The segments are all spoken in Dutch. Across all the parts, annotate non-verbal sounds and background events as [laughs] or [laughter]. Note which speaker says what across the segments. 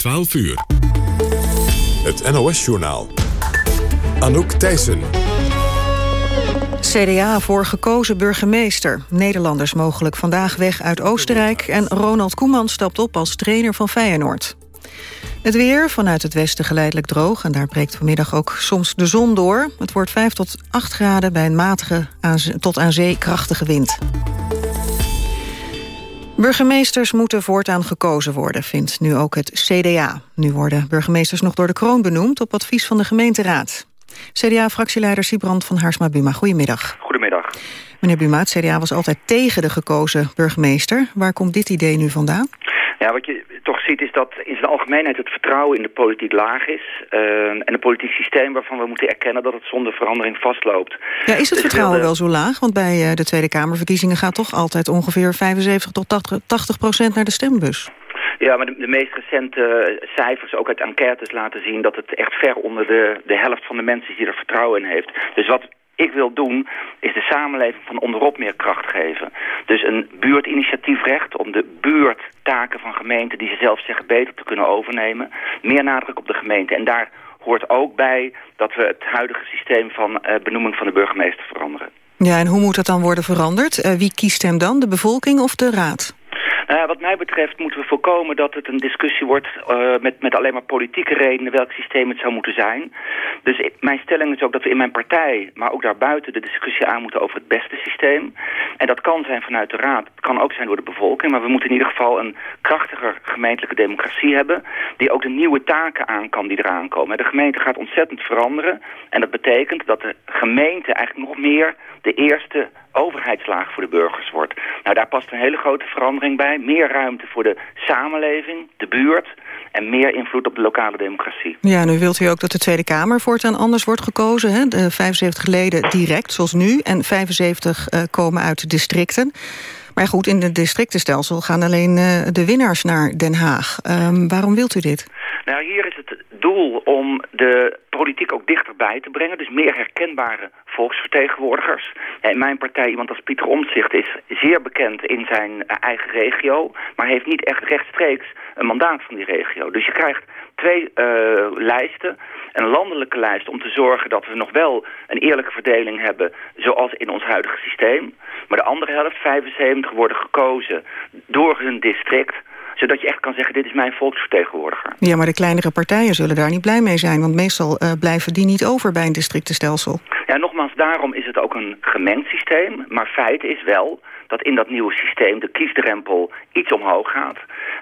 Speaker 1: 12 uur.
Speaker 2: Het NOS-journaal. Anouk Thijssen.
Speaker 3: CDA voor gekozen burgemeester. Nederlanders mogelijk vandaag weg uit Oostenrijk... en Ronald Koeman stapt op als trainer van Feyenoord. Het weer vanuit het westen geleidelijk droog... en daar breekt vanmiddag ook soms de zon door. Het wordt 5 tot 8 graden bij een matige tot aan zee krachtige wind. Burgemeesters moeten voortaan gekozen worden, vindt nu ook het CDA. Nu worden burgemeesters nog door de kroon benoemd op advies van de gemeenteraad. CDA-fractieleider Sibrand van Haarsma-Buma, goedemiddag.
Speaker 4: Goedemiddag.
Speaker 3: Meneer Buma, het CDA was altijd tegen de gekozen burgemeester. Waar komt dit idee nu vandaan?
Speaker 4: Ja, wat je toch ziet is dat in zijn algemeenheid het vertrouwen in de politiek laag is. Uh, en een politiek systeem waarvan we moeten erkennen dat het zonder verandering vastloopt.
Speaker 3: Ja, is het dus vertrouwen wel zo laag? Want bij uh, de Tweede Kamerverkiezingen gaat toch altijd ongeveer 75 tot 80 procent naar de stembus.
Speaker 4: Ja, maar de, de, meest recente cijfers, ook uit enquêtes, laten zien... dat het echt ver onder de, de helft van de mensen die er vertrouwen in heeft. Dus wat ik wil doen, is de samenleving van onderop meer kracht geven. Dus een buurtinitiatiefrecht om de buurttaken van gemeenten... die ze zelf zeggen beter te kunnen overnemen. Meer nadruk op de gemeente. En daar hoort ook bij dat we het huidige systeem van uh, benoeming van de burgemeester veranderen.
Speaker 3: Ja, en hoe moet dat dan worden veranderd? Uh, wie kiest hem dan, de bevolking of de raad?
Speaker 4: Uh, wat mij betreft moeten we voorkomen dat het een discussie wordt uh, met, met alleen maar politieke redenen welk systeem het zou moeten zijn. Dus mijn stelling is ook dat we in mijn partij, maar ook daarbuiten de discussie aan moeten over het beste systeem. En dat kan zijn vanuit de raad, het kan ook zijn door de bevolking, maar we moeten in ieder geval een krachtiger gemeentelijke democratie hebben die ook de nieuwe taken aan kan die eraan komen. De gemeente gaat ontzettend veranderen en dat betekent dat de gemeente eigenlijk nog meer de eerste overheidslaag voor de burgers wordt. Nou, daar past een hele grote verandering bij. Meer ruimte voor de samenleving, de buurt en meer invloed op de lokale democratie.
Speaker 3: Ja, nu wilt u ook dat de Tweede Kamer voortaan anders wordt gekozen. Hè? De 75 leden direct, zoals nu, en 75 uh, komen uit de districten. Maar goed, in het districtenstelsel gaan alleen uh, de winnaars naar Den Haag. Um, waarom wilt u dit?
Speaker 4: Nou, hier is het doel om de politiek ook dichterbij te brengen. Dus meer herkenbare volksvertegenwoordigers. In mijn partij, iemand als Pieter Omtzigt is zeer bekend in zijn eigen regio... maar heeft niet echt rechtstreeks een mandaat van die regio. Dus je krijgt twee uh, lijsten. Een landelijke lijst om te zorgen dat we nog wel een eerlijke verdeling hebben... zoals in ons huidige systeem. Maar de andere helft, 75, worden gekozen door hun district zodat je echt kan zeggen, dit is mijn volksvertegenwoordiger.
Speaker 3: Ja, maar de kleinere partijen zullen daar niet blij mee zijn... want meestal uh, blijven die niet over bij een districtenstelsel.
Speaker 4: Ja, nogmaals, daarom is het ook een gemengd systeem. Maar feit is wel dat in dat nieuwe systeem de kiesdrempel iets omhoog gaat.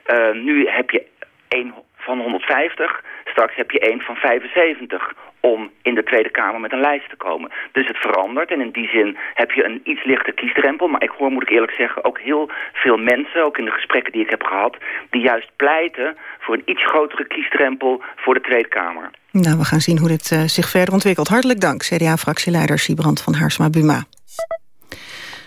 Speaker 4: Uh, nu heb je één van 150, straks heb je één van 75 om in de Tweede Kamer met een lijst te komen. Dus het verandert en in die zin heb je een iets lichter kiesdrempel. Maar ik hoor, moet ik eerlijk zeggen, ook heel veel mensen, ook in de gesprekken die ik heb gehad, die juist pleiten voor een iets grotere kiesdrempel voor de Tweede Kamer.
Speaker 3: Nou, we gaan zien hoe dit uh, zich verder ontwikkelt. Hartelijk dank, CDA-fractieleider Siebrand van Haarsma-Buma.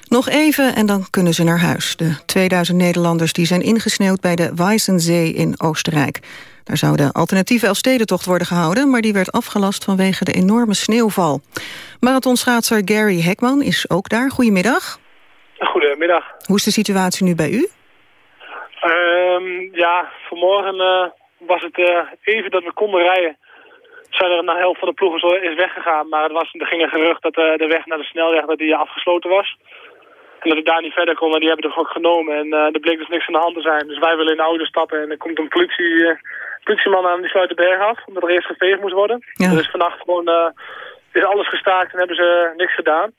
Speaker 3: Nog even en dan kunnen ze naar huis. De 2000 Nederlanders die zijn ingesneeuwd bij de Weissensee in Oostenrijk. Daar zou de alternatieve Elfstedentocht worden gehouden... maar die werd afgelast vanwege de enorme sneeuwval. Marathonschaatser Gary Hekman is ook daar. Goedemiddag.
Speaker 5: Goedemiddag.
Speaker 3: Hoe is de situatie nu bij u?
Speaker 5: Um, ja, vanmorgen uh, was het uh, even dat we konden rijden. Zijn er een helft van de ploegen is weggegaan. Maar het was, er ging een gerucht dat uh, de weg naar de snelweg dat die afgesloten was. En dat we daar niet verder konden, die hebben het ook genomen. En er bleek dus niks aan de hand te zijn. Dus wij willen in de auto stappen en er komt een politie, politieman aan die sluit de berg af. Omdat er eerst geveegd moest worden. Ja. Dus vannacht gewoon uh, is alles gestaakt en hebben ze niks gedaan.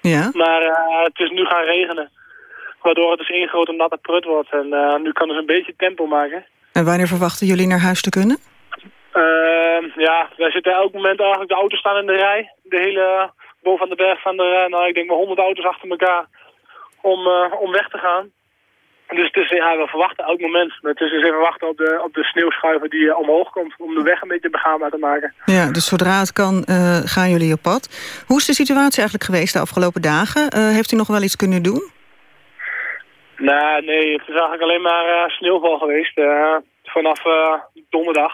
Speaker 3: Ja.
Speaker 5: Maar het is nu gaan regenen. Waardoor het dus één grote natte prut wordt. En nu kan het een beetje tempo maken.
Speaker 3: En wanneer verwachten jullie naar huis te kunnen?
Speaker 5: Uh, ja, wij zitten elk moment eigenlijk, de auto's staan in de rij. De hele boven de berg van de, nou, ik denk wel honderd auto's achter elkaar om, uh, om weg te gaan. Dus is, ja, we verwachten elk moment. Het is dus even wachten op de, op de sneeuwschuiver die uh, omhoog komt... om de weg een beetje begaanbaar te maken.
Speaker 3: Ja, dus zodra het kan, uh, gaan jullie op pad. Hoe is de situatie eigenlijk geweest de afgelopen dagen? heeft u nog wel iets kunnen doen?
Speaker 5: Nou, nee, het is eigenlijk alleen maar sneeuwval geweest. vanaf donderdag.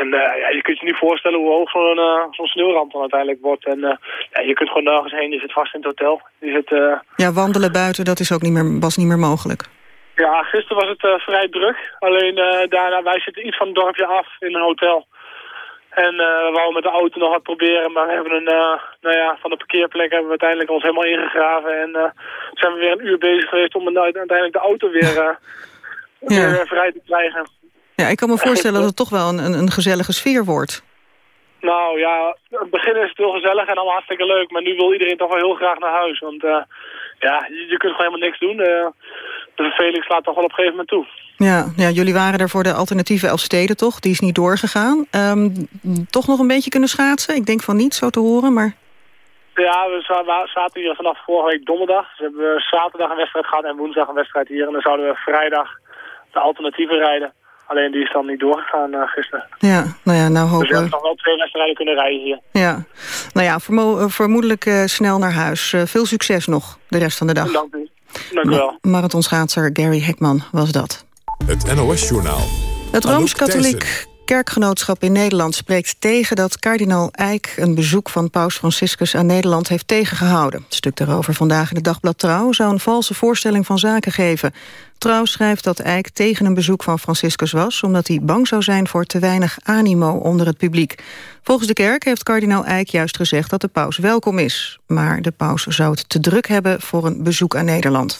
Speaker 5: En uh, ja, je kunt je niet voorstellen hoe hoog zo'n uh, sneeuwramp dan uiteindelijk wordt. En uh, ja, je kunt gewoon nergens heen, je zit vast in het hotel. Je zit,
Speaker 3: ja, wandelen buiten, dat is ook niet meer, was niet meer mogelijk.
Speaker 5: Ja, gisteren was het vrij druk. Alleen daarna, wij zitten iets van het dorpje af in een hotel. En we wouden met de auto nog wat proberen, maar we hebben een, nou ja, van de parkeerplek hebben we uiteindelijk ons helemaal ingegraven. En zijn we weer een uur bezig geweest om uiteindelijk de auto weer, weer vrij te krijgen.
Speaker 3: Ja, ik kan me voorstellen dat het toch wel een, een, gezellige sfeer wordt.
Speaker 5: Nou ja, het begin is het heel gezellig en allemaal hartstikke leuk. Maar nu wil iedereen toch wel heel graag naar huis. Want uh, ja, je, je, kunt gewoon helemaal niks doen. Uh, de verveling slaat toch wel op een gegeven moment toe.
Speaker 3: Ja, ja, jullie waren er voor de alternatieve Elfsteden toch? Die is niet doorgegaan. Um, toch nog een beetje kunnen schaatsen? Ik denk van niet, zo te horen, maar...
Speaker 5: Ja, we zaten hier vanaf vorige week donderdag. Dus we hebben zaterdag een wedstrijd gehad en woensdag een wedstrijd hier. En dan zouden we vrijdag de alternatieve rijden. Alleen die is dan niet doorgegaan uh, gisteren.
Speaker 3: Ja, nou ja, nou hopen
Speaker 5: Dus we hebben nog wel twee wedstrijden kunnen rijden hier.
Speaker 3: Ja, nou ja, vermo vermoedelijk uh, snel naar huis. Uh, veel succes nog de rest van de dag.
Speaker 5: Dank u. Dank u wel.
Speaker 3: Marathonschaatser Gary Hekman was dat.
Speaker 2: Het NOS-journaal.
Speaker 3: Het Rooms-Katholiek kerkgenootschap in Nederland spreekt tegen dat kardinaal Eijk een bezoek van paus Franciscus aan Nederland heeft tegengehouden. Het stuk daarover vandaag in het dagblad Trouw zou een valse voorstelling van zaken geven. Trouw schrijft dat Eijk tegen een bezoek van Franciscus was... omdat hij bang zou zijn voor te weinig animo onder het publiek. Volgens de kerk heeft kardinaal Eijk juist gezegd dat de paus welkom is. Maar de paus zou het te druk hebben voor een bezoek aan Nederland.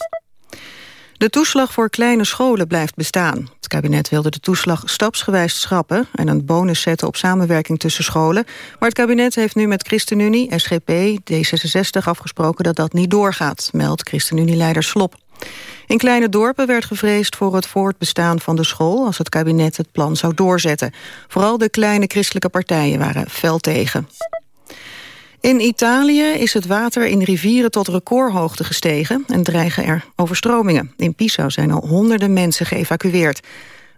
Speaker 3: De toeslag voor kleine scholen blijft bestaan. Het kabinet wilde de toeslag stapsgewijs schrappen... en een bonus zetten op samenwerking tussen scholen. Maar het kabinet heeft nu met ChristenUnie, SGP, D66 afgesproken... dat dat niet doorgaat, meldt ChristenUnie-leider Slop. In kleine dorpen werd gevreesd voor het voortbestaan van de school... als het kabinet het plan zou doorzetten. Vooral de kleine christelijke partijen waren fel tegen. In Italië is het water in rivieren tot recordhoogte gestegen... en dreigen er overstromingen. In Pisa zijn al honderden mensen geëvacueerd.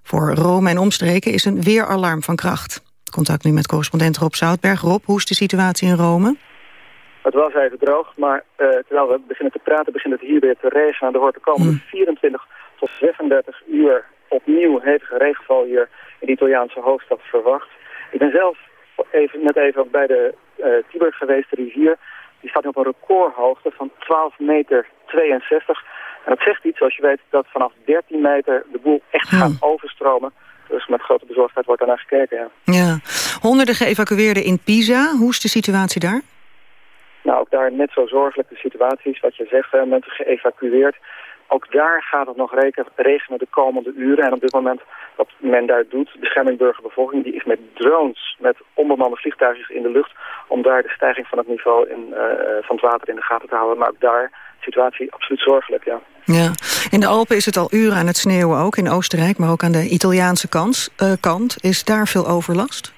Speaker 3: Voor Rome en omstreken is een weeralarm van kracht. Contact nu met correspondent Rob Zoutberg. Rob, hoe is de situatie in Rome?
Speaker 1: Het was even droog, maar uh, terwijl we beginnen te praten... begint het hier weer te regenen. Er wordt de komende 24 hmm. tot 36 uur opnieuw hevige regenval hier... in de Italiaanse hoofdstad verwacht. Ik ben zelf even, net even bij de Tiber geweest, de rivier. Die staat nu op een recordhoogte van 12 meter 62. En dat zegt iets, zoals je weet, dat vanaf 13 meter de boel echt gaat hmm. overstromen. Dus met grote bezorgdheid wordt daarnaar gekeken, ja.
Speaker 3: ja. Honderden geëvacueerden in Pisa. Hoe is de situatie daar?
Speaker 1: Nou, ook daar net zo zorgelijk de situaties. Wat je zegt, mensen geëvacueerd. Ook daar gaat het nog regenen de komende uren. En op dit moment wat men daar doet, bescherming burgerbevolking, die is met drones, met onbemande vliegtuigjes in de lucht, om daar de stijging van het niveau in, uh, van het water in de gaten te houden. Maar ook daar situatie absoluut zorgelijk, ja.
Speaker 3: Ja, in de Alpen is het al uren aan het sneeuwen ook, in Oostenrijk, maar ook aan de Italiaanse kant. Uh, kant. Is daar veel overlast?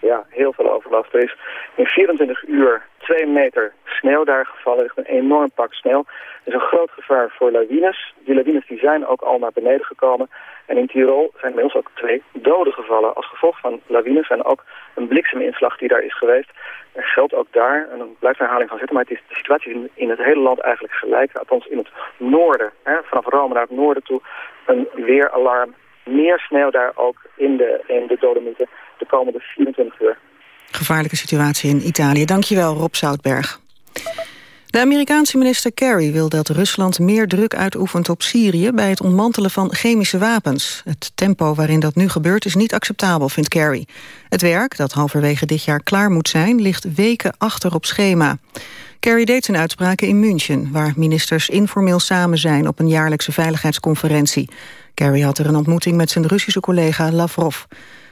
Speaker 1: Ja, heel veel overlast. Er is in 24 uur 2 meter sneeuw daar gevallen. Er is een enorm pak sneeuw. Er is een groot gevaar voor lawines. Die lawines die zijn ook al naar beneden gekomen. En in Tirol zijn inmiddels ook twee doden gevallen als gevolg van lawines en ook een blikseminslag die daar is geweest. Er geldt ook daar, en dan blijft herhaling van zitten, maar het is de situatie in, in het hele land eigenlijk gelijk. Althans in het noorden, hè, vanaf Rome naar het noorden toe, een weeralarm. Meer sneeuw daar ook in de, in de Dolomieten de komende 24 uur.
Speaker 3: Gevaarlijke situatie in Italië. Dankjewel, Rob Zoutberg. De Amerikaanse minister Kerry wil dat Rusland meer druk uitoefent op Syrië bij het ontmantelen van chemische wapens. Het tempo waarin dat nu gebeurt is niet acceptabel, vindt Kerry. Het werk, dat halverwege dit jaar klaar moet zijn, ligt weken achter op schema. Kerry deed zijn uitspraken in München, waar ministers informeel samen zijn op een jaarlijkse veiligheidsconferentie. Kerry had er een ontmoeting met zijn Russische collega Lavrov.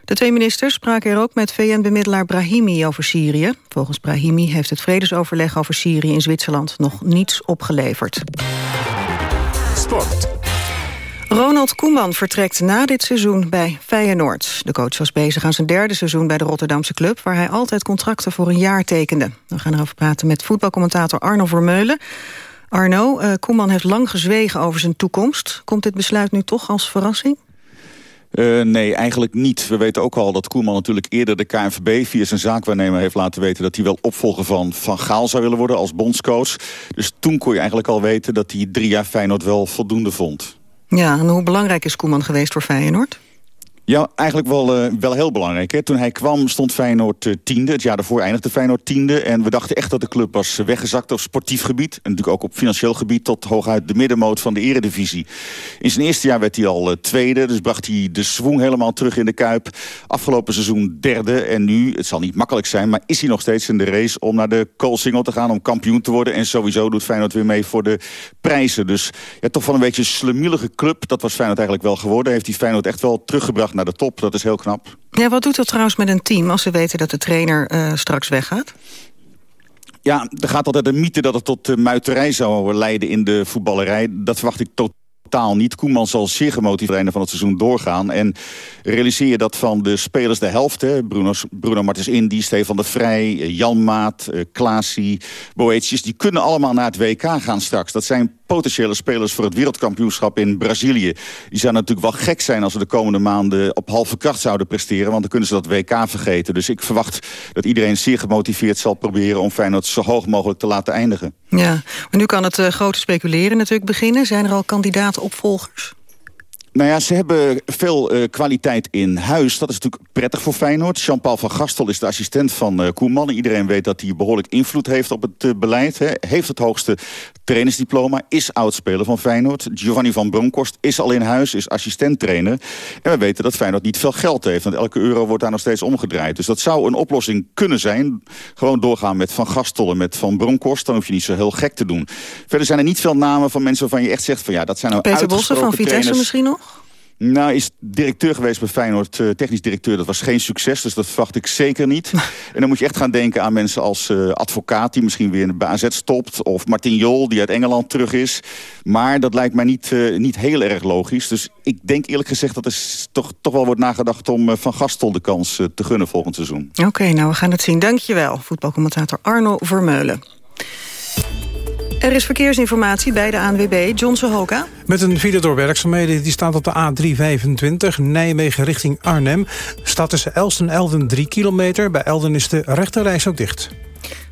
Speaker 3: De twee ministers spraken er ook met VN-bemiddelaar Brahimi over Syrië. Volgens Brahimi heeft het vredesoverleg over Syrië in Zwitserland nog niets opgeleverd.
Speaker 2: Sport.
Speaker 3: Ronald Koeman vertrekt na dit seizoen bij Feyenoord. De coach was bezig aan zijn derde seizoen bij de Rotterdamse club... waar hij altijd contracten voor een jaar tekende. We gaan erover praten met voetbalcommentator Arno Vermeulen. Arno, uh, Koeman heeft lang gezwegen over zijn toekomst. Komt dit besluit nu toch als verrassing?
Speaker 6: Uh, nee, eigenlijk niet. We weten ook al dat Koeman natuurlijk eerder de KNVB... via zijn zaakwaarnemer heeft laten weten... dat hij wel opvolger van Van Gaal zou willen worden als bondscoach. Dus toen kon je eigenlijk al weten dat hij drie jaar Feyenoord wel voldoende vond.
Speaker 3: Ja, en hoe belangrijk is Koeman geweest voor Feyenoord?
Speaker 6: Ja, eigenlijk wel, uh, wel heel belangrijk. Hè? Toen hij kwam stond Feyenoord uh, tiende. Het jaar daarvoor eindigde Feyenoord tiende. En we dachten echt dat de club was weggezakt op sportief gebied. En natuurlijk ook op financieel gebied tot hooguit de middenmoot van de eredivisie. In zijn eerste jaar werd hij al uh, tweede. Dus bracht hij de swing helemaal terug in de Kuip. Afgelopen seizoen derde. En nu, het zal niet makkelijk zijn... maar is hij nog steeds in de race om naar de Koolsingel te gaan... om kampioen te worden. En sowieso doet Feyenoord weer mee voor de prijzen. Dus ja, toch van een beetje een slemielige club. Dat was Feyenoord eigenlijk wel geworden. Heeft hij Feyenoord echt wel teruggebracht naar de top. Dat is heel knap.
Speaker 3: Ja, wat doet dat trouwens met een team als ze weten dat de trainer uh, straks weggaat?
Speaker 6: Ja, er gaat altijd een mythe dat het tot uh, muiterij zou leiden in de voetballerij. Dat verwacht ik tot totaal niet. Koeman zal zeer gemotiveerd van het seizoen doorgaan. En realiseer je dat van de spelers de helft... Hè, Bruno, Bruno Martens Indy, Stefan de Vrij, eh, Jan Maat, uh, Klaasie, die kunnen allemaal naar het WK gaan straks. Dat zijn potentiële spelers voor het wereldkampioenschap in Brazilië. Die zouden natuurlijk wel gek zijn als we de komende maanden op halve kracht zouden presteren. Want dan kunnen ze dat WK vergeten. Dus ik verwacht dat iedereen zeer gemotiveerd zal proberen om Feyenoord zo hoog mogelijk te laten eindigen.
Speaker 3: Ja, maar nu kan het uh, grote speculeren natuurlijk beginnen. Zijn er al kandidaat-opvolgers?
Speaker 6: Nou ja, ze hebben veel uh, kwaliteit in huis. Dat is natuurlijk prettig voor Feyenoord. Jean-Paul van Gastel is de assistent van uh, Koeman. Iedereen weet dat hij behoorlijk invloed heeft op het uh, beleid. Hè. Heeft het hoogste trainersdiploma, is oudspeler van Feyenoord. Giovanni van Bronckhorst is al in huis, is assistent-trainer. En we weten dat Feyenoord niet veel geld heeft. Want elke euro wordt daar nog steeds omgedraaid. Dus dat zou een oplossing kunnen zijn. Gewoon doorgaan met Van Gastel en met Van Bronckhorst. Dan hoef je niet zo heel gek te doen. Verder zijn er niet veel namen van mensen waarvan je echt zegt... van ja, dat zijn nou
Speaker 3: Peter Bossen van Vitesse
Speaker 6: trainers.
Speaker 3: misschien nog?
Speaker 6: Nou, is directeur geweest bij Feyenoord, uh, technisch directeur. Dat was geen succes, dus dat verwacht ik zeker niet. [laughs] en dan moet je echt gaan denken aan mensen als uh, advocaat... die misschien weer bij AZ stopt. Of Martin Jol, die uit Engeland terug is. Maar dat lijkt mij niet, uh, niet heel erg logisch. Dus ik denk eerlijk gezegd dat er toch, toch wel wordt nagedacht... om Van Gastel de kans te gunnen volgend seizoen.
Speaker 3: Oké, okay, nou we gaan het zien. Dankjewel, voetbalcommentator Arno Vermeulen. Er is verkeersinformatie bij de ANWB. John Sohoka.
Speaker 7: Met een file door werkzaamheden. Die staat op de A325 Nijmegen richting Arnhem. Staat tussen Elsten en Elden 3 kilometer. Bij Elden is de rechterreis ook dicht.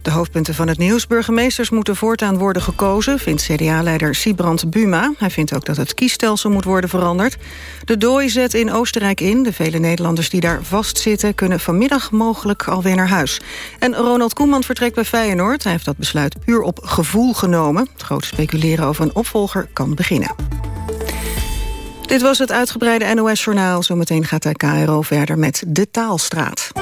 Speaker 3: De hoofdpunten van het nieuws. Burgemeesters moeten voortaan worden gekozen, vindt CDA-leider Sibrand Buma. Hij vindt ook dat het kiesstelsel moet worden veranderd. De dooi zet in Oostenrijk in. De vele Nederlanders die daar vastzitten... kunnen vanmiddag mogelijk alweer naar huis. En Ronald Koeman vertrekt bij Feyenoord. Hij heeft dat besluit puur op gevoel genomen. Het grote speculeren over een opvolger kan beginnen. Dit was het uitgebreide NOS-journaal. Zometeen gaat de KRO verder met De Taalstraat.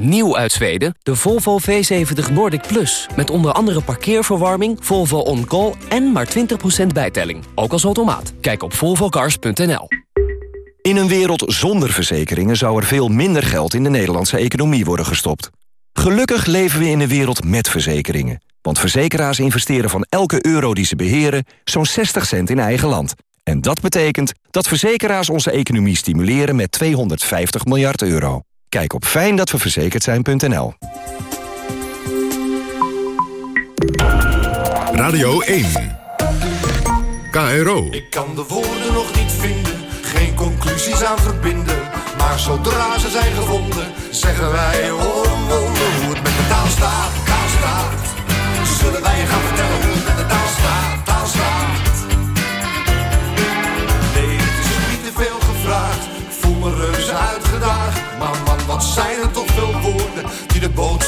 Speaker 8: Nieuw uit Zweden, de Volvo V70 Nordic Plus. Met onder andere parkeerverwarming, Volvo On Call en maar 20% bijtelling. Ook als automaat. Kijk op volvocars.nl.
Speaker 9: In een wereld zonder verzekeringen zou er veel minder geld in de Nederlandse economie worden gestopt. Gelukkig leven we in een wereld met verzekeringen. Want verzekeraars investeren van elke euro die ze beheren zo'n 60 cent in eigen land. En dat betekent dat verzekeraars onze economie stimuleren met 250 miljard euro. Kijk op fijndatweverzekerd zijn.nl.
Speaker 2: Radio 1. KRO.
Speaker 10: Ik kan de woorden nog niet vinden, geen conclusie aan verbinden. Maar zodra ze zijn gevonden, zeggen wij oh wonder hoe het met de taal staat, taal staat. Zullen wij je gaan vertellen hoe het met de taal staat.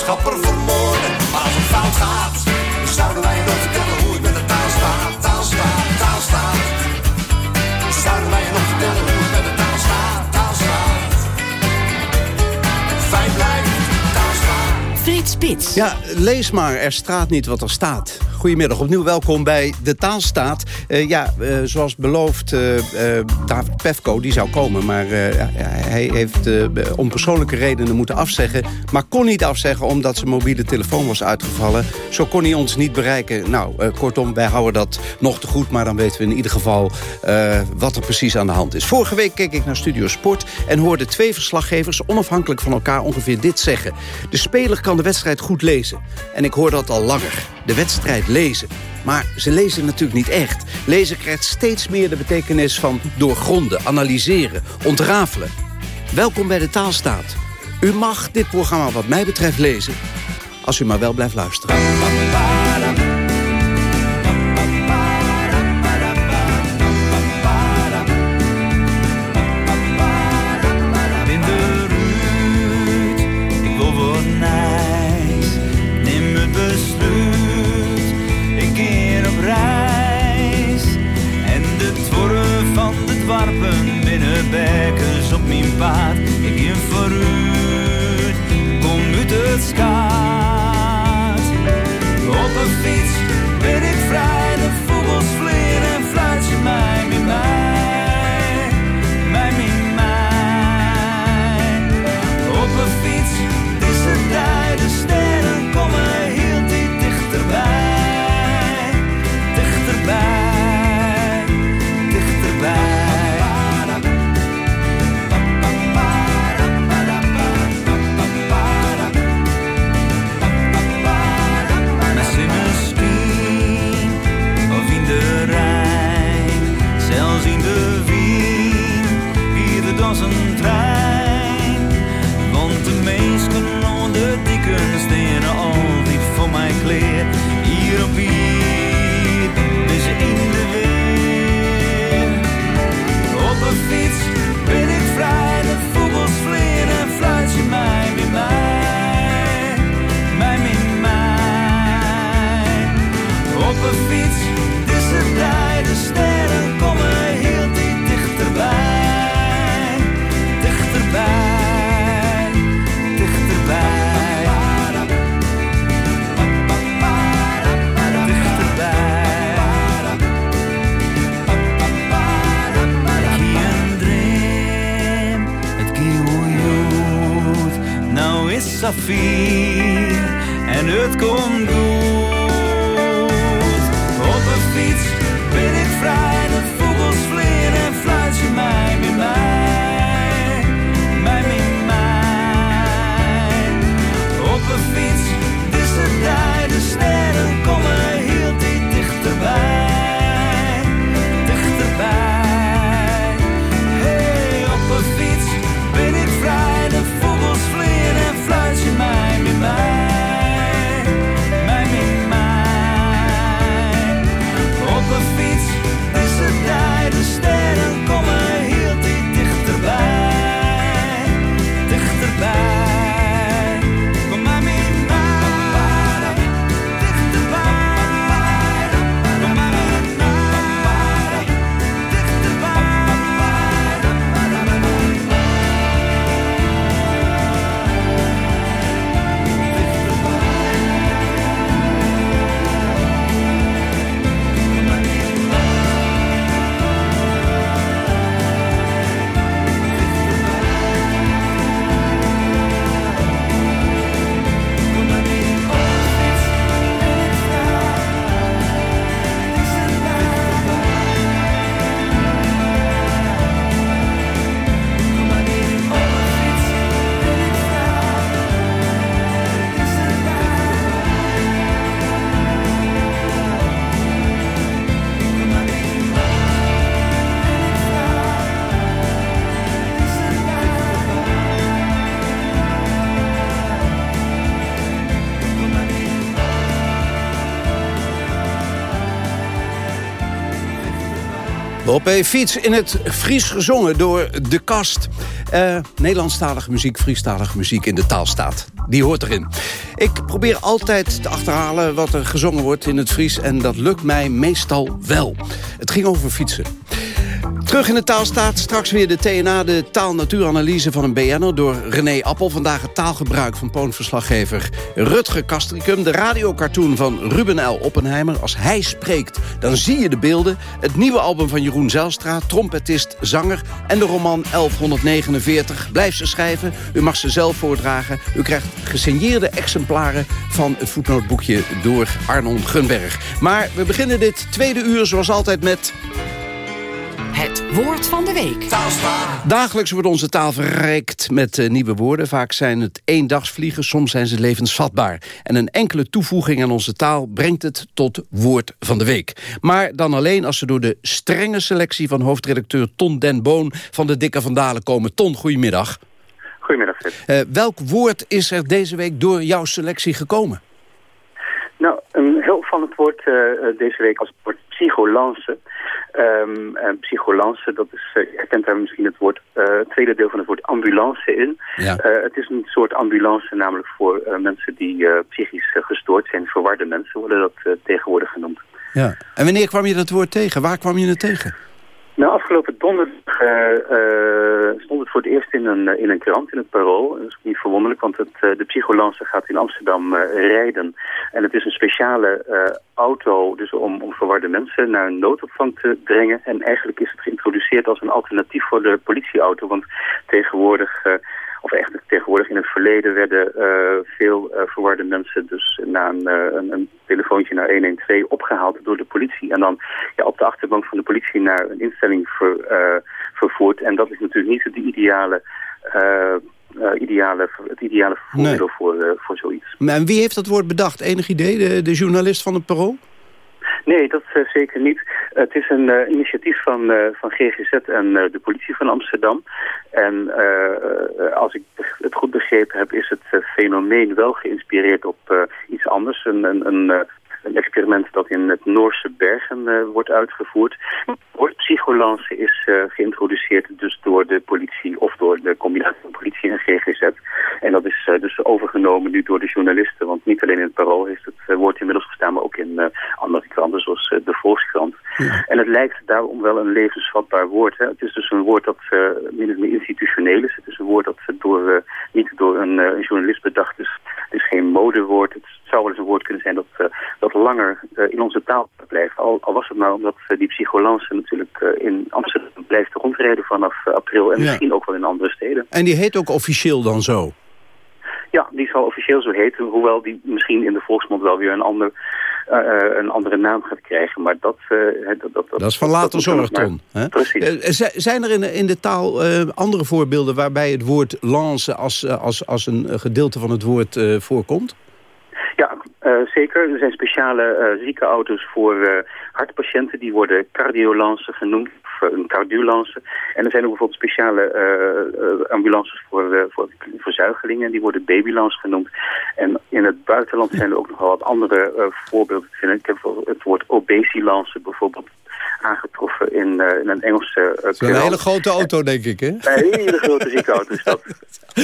Speaker 10: Boodschapper vermoorden. Maar als het fout gaat, zouden wij je nog vertellen hoe het met de taal staat, taal staat, taal staat. Zouden wij je nog vertellen hoe het met de taal staat, taal staat. Fijn blijft, taal staat.
Speaker 11: Frits Spits. Ja, lees maar. Er staat niet wat er staat. Goedemiddag, opnieuw welkom bij De Taalstaat. Uh, ja, uh, zoals beloofd, uh, David Pefko, die zou komen... maar hij heeft om persoonlijke redenen moeten afzeggen... maar kon niet afzeggen omdat zijn mobiele telefoon was uitgevallen. Zo kon hij ons niet bereiken. Nou, kortom, wij houden dat nog te goed... maar dan weten we in ieder geval wat er precies aan de hand is. Vorige week keek ik naar Studio Sport... en hoorde twee verslaggevers onafhankelijk van elkaar ongeveer dit zeggen. De speler kan de wedstrijd goed lezen. En ik hoor dat al langer. De wedstrijd lezen. Maar ze lezen natuurlijk niet echt. Lezen krijgt steeds meer de betekenis van doorgronden, analyseren, ontrafelen. Welkom bij de Taalstaat. U mag dit programma wat mij betreft lezen, als u maar wel blijft luisteren.
Speaker 12: Bekkers op mijn paard. Ik in vooruit, kom uit het skaat. Op een fiets ben ik vrij, Op een fiets in het
Speaker 11: Fries gezongen door De Kast. Uh, Nederlandstalige muziek, Friestalige muziek in de taalstaat. Die hoort erin. Ik probeer altijd te achterhalen wat er gezongen wordt in het Fries... en dat lukt mij meestal wel. Het ging over fietsen. Terug in de taalstaat, straks weer de TNA, de taalnatuuranalyse van een BN'er... door René Appel. Vandaag het taalgebruik van Poonverslaggever Rutger Kastricum. De radiocartoon van Ruben L. Oppenheimer. Als hij spreekt, dan zie je de beelden. Het nieuwe album van Jeroen Zelstra, trompetist, zanger... en de roman 1149. Blijf ze schrijven, u mag ze zelf voordragen. U krijgt gesigneerde exemplaren van het voetnootboekje door Arnon Gunberg. Maar we beginnen dit tweede uur zoals altijd met...
Speaker 13: Het woord van de week.
Speaker 11: Dagelijks wordt onze taal verrijkt met uh, nieuwe woorden. Vaak zijn het eendagsvliegen, soms zijn ze levensvatbaar. En een enkele toevoeging aan onze taal brengt het tot woord van de week. Maar dan alleen als ze door de strenge selectie van hoofdredacteur Ton Den Boon... van de Dikke Vandalen komen. Ton, goedemiddag.
Speaker 14: Goedemiddag,
Speaker 11: uh, welk woord is er deze week door jouw selectie gekomen?
Speaker 14: Nou, een heel opvallend woord uh, deze week als het woord psycholance. Um, psycholance, dat is, je herkent daar misschien het woord, uh, tweede deel van het woord ambulance in.
Speaker 11: Ja.
Speaker 14: Uh, het is een soort ambulance namelijk voor mensen die psychisch gestoord zijn. Verwarde mensen worden dat tegenwoordig genoemd.
Speaker 11: Ja. En wanneer kwam je dat woord tegen? Waar kwam je het tegen?
Speaker 14: Nou, afgelopen donderdag uh, uh, stond het voor het eerst in een, in een krant, in het Parool. Dat is niet verwonderlijk, want het, de psycholance gaat in Amsterdam rijden. En het is een speciale auto dus om, om verwarde mensen naar een noodopvang te brengen. En eigenlijk is het geïntroduceerd als een alternatief voor de politieauto. Want tegenwoordig of eigenlijk tegenwoordig in het verleden werden uh, veel uh, verwarde mensen dus na een, uh, een, een, telefoontje naar 112 opgehaald door de politie. En dan ja, op de achterbank van de politie naar een instelling ver, vervoerd. En dat is natuurlijk niet de ideale... ideale, het ideale vervoermiddel nee. voor, voor zoiets.
Speaker 11: En wie heeft dat woord bedacht? Enig idee? De, de journalist van het Parool?
Speaker 14: Nee, dat uh, zeker niet. Het is een uh, initiatief van, uh, van GGZ en de politie van Amsterdam. En als ik het goed begrepen heb, is het fenomeen wel geïnspireerd op iets anders. Een, een, een, een experiment dat in het Noorse Bergen uh, wordt uitgevoerd. Het woord psycholance is uh, geïntroduceerd dus door de politie of door de combinatie van politie en GGZ. En dat is uh, dus overgenomen nu door de journalisten, want niet alleen in het Parool heeft het woord inmiddels gestaan, maar ook in andere kranten zoals de Volkskrant. Ja. En het lijkt daarom wel een levensvatbaar woord. Hè. Het is dus een woord dat min of meer institutioneel is. Het is een woord dat door, niet door een, een journalist bedacht is. Het is geen modewoord. Het zou wel eens een woord kunnen zijn dat, dat langer uh, in onze taal blijft. Al, al, was het maar omdat uh, die psycholance natuurlijk in Amsterdam blijft rondrijden vanaf april. En
Speaker 11: Ja.
Speaker 14: misschien ook wel in andere steden.
Speaker 11: En die heet ook officieel dan zo?
Speaker 14: Ja, die zal officieel zo heten. Hoewel die misschien in de volksmond wel weer een, ander, een andere naam gaat krijgen. Maar dat... dat, dat,
Speaker 11: Dat is van later
Speaker 14: er
Speaker 11: zorg, Ton.
Speaker 14: Precies.
Speaker 11: Eh, zijn er in de, in de taal eh, andere voorbeelden... waarbij het woord lance als, eh, als, als een eh, gedeelte van het woord eh, voorkomt?
Speaker 14: Eh, zeker. Er zijn speciale eh, ziekenauto's voor eh, hartpatiënten. Die worden cardiolance genoemd, of een cardiolance. En er zijn ook bijvoorbeeld speciale ambulances voor, voor, voor zuigelingen. Die worden babylance genoemd. En in het buitenland zijn er ook nog wel wat andere voorbeelden te vinden. Ik heb het woord obesilance bijvoorbeeld aangetroffen in, in een Engelse uh,
Speaker 11: Dat is een hele grote auto, denk ik, hè?
Speaker 14: Een hele grote ziekenauto is dat.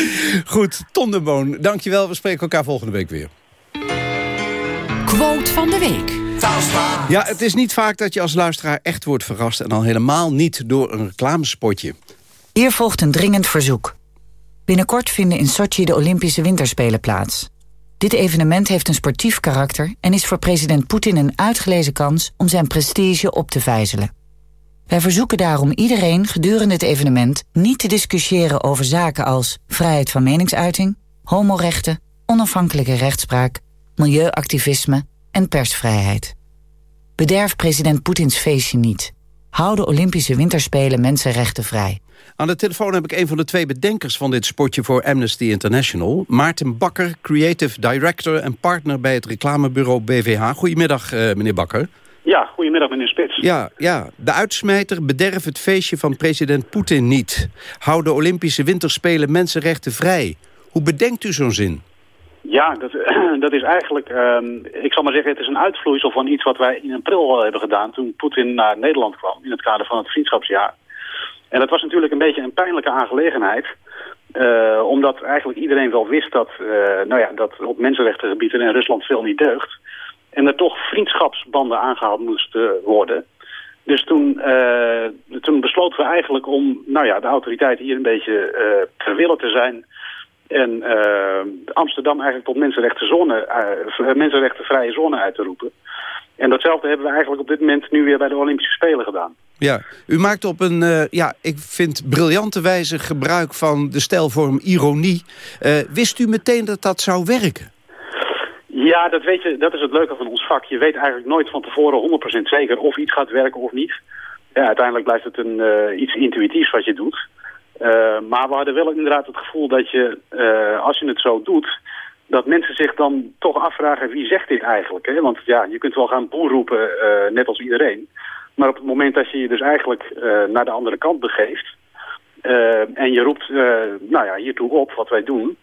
Speaker 14: [laughs]
Speaker 11: Goed, Ton de Boon, dankjewel. We spreken elkaar volgende week weer.
Speaker 13: Quote van de week.
Speaker 11: Ja, het is niet vaak dat je als luisteraar echt wordt verrast... en al helemaal niet door een reclamespotje.
Speaker 15: Hier volgt een dringend verzoek. Binnenkort vinden in Sochi de Olympische Winterspelen plaats. Dit evenement heeft een sportief karakter... en is voor president Poetin een uitgelezen kans om zijn prestige op te vijzelen. Wij verzoeken daarom iedereen gedurende het evenement... niet te discussiëren over zaken als vrijheid van meningsuiting... homorechten, onafhankelijke rechtspraak, milieuactivisme en persvrijheid. Bederf president Poetins feestje niet. Hou de Olympische Winterspelen mensenrechten vrij.
Speaker 11: Aan de telefoon heb ik een van de twee bedenkers van dit spotje voor Amnesty International. Maarten Bakker, creative director en partner bij het reclamebureau BVH. Goedemiddag, eh, meneer Bakker.
Speaker 16: Ja, goedemiddag meneer Spits.
Speaker 11: Ja, ja, de uitsmijter bederf het feestje van president Poetin niet. Hou de Olympische Winterspelen mensenrechten vrij. Hoe bedenkt u zo'n zin?
Speaker 16: Ja, dat, [clears throat] dat is eigenlijk, ehm, ik zal maar zeggen, het is een uitvloeisel van iets wat wij in april al hebben gedaan toen Poetin naar Nederland kwam in het kader van het vriendschapsjaar. En dat was natuurlijk een beetje een pijnlijke aangelegenheid. eh, omdat eigenlijk iedereen wel wist dat, eh, nou ja, dat op mensenrechtengebieden in Rusland veel niet deugt. En er toch vriendschapsbanden aangehaald moesten worden. Dus toen, eh, toen besloten we eigenlijk om nou ja, de autoriteiten hier een beetje eh wille te zijn. En eh, Amsterdam eigenlijk tot mensenrechtenzone, eh, mensenrechtenvrije zone uit te roepen. En datzelfde hebben we eigenlijk op dit moment nu weer bij de Olympische Spelen gedaan.
Speaker 11: Ja, u maakt op een, eh, ja, ik vind briljante wijze gebruik van de stijlvorm ironie. Wist u meteen dat dat zou werken?
Speaker 16: Ja, dat, weet je, dat is het leuke van ons vak. Je weet eigenlijk nooit van tevoren 100% zeker of iets gaat werken of niet. Ja, uiteindelijk blijft het een, iets intuïtiefs wat je doet. Eh, maar we hadden wel inderdaad het gevoel dat je, eh, als je het zo doet... dat mensen zich dan toch afvragen wie zegt dit eigenlijk. Hè? Want ja, je kunt wel gaan boer roepen, eh, net als iedereen. Maar op het moment dat je je dus eigenlijk naar de andere kant begeeft... en je roept nou ja, hiertoe op wat wij doen...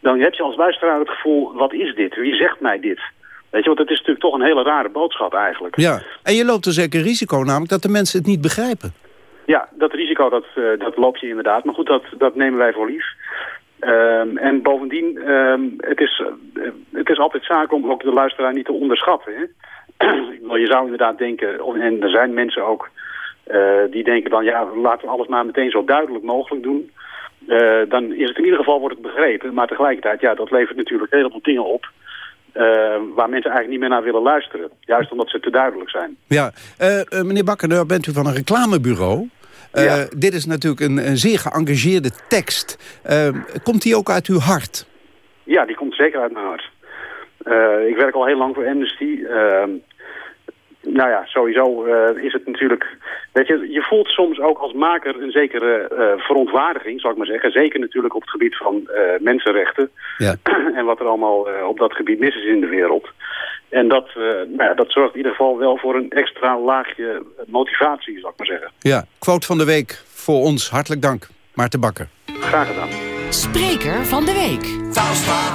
Speaker 16: dan heb je als luisteraar het gevoel, wat is dit? Wie zegt mij dit? Weet je, want het is natuurlijk toch een hele rare boodschap eigenlijk.
Speaker 11: Ja, en je loopt er zeker risico namelijk dat de mensen het niet begrijpen.
Speaker 16: Ja, dat risico dat, eh, dat loop je inderdaad. Maar goed, dat, dat nemen wij voor lief. Ehm, en bovendien, ehm, het, is, eh, het is altijd zaak om ook de luisteraar niet te onderschatten. Hè? [clears throat] Je zou inderdaad denken, en er zijn mensen ook eh, die denken dan... ja, laten we alles maar meteen zo duidelijk mogelijk doen. Dan is het in ieder geval wordt het begrepen. Maar tegelijkertijd, ja, dat levert natuurlijk een heleboel dingen op... eh, waar mensen eigenlijk niet meer naar willen luisteren. Juist omdat ze te duidelijk zijn.
Speaker 11: Ja, meneer Bakker, bent u van een reclamebureau. Eh, Dit is natuurlijk een, een zeer geëngageerde tekst. Eh, komt die ook uit uw hart?
Speaker 16: Ja, die komt zeker uit mijn hart. Eh, ik werk al heel lang voor Amnesty. Nou ja, sowieso eh, is het natuurlijk... Weet je, je voelt soms ook als maker een zekere eh, verontwaardiging, zal ik maar zeggen. Zeker natuurlijk op het gebied van eh, mensenrechten.
Speaker 11: Ja. [clears throat]
Speaker 16: en wat er allemaal op dat gebied mis is in de wereld. En dat, nou ja, dat zorgt in ieder geval wel voor een extra laagje motivatie, zal ik maar zeggen.
Speaker 11: Ja, quote van de week voor ons. Hartelijk dank, Maarten Bakker.
Speaker 16: Graag gedaan.
Speaker 13: Spreker van de week.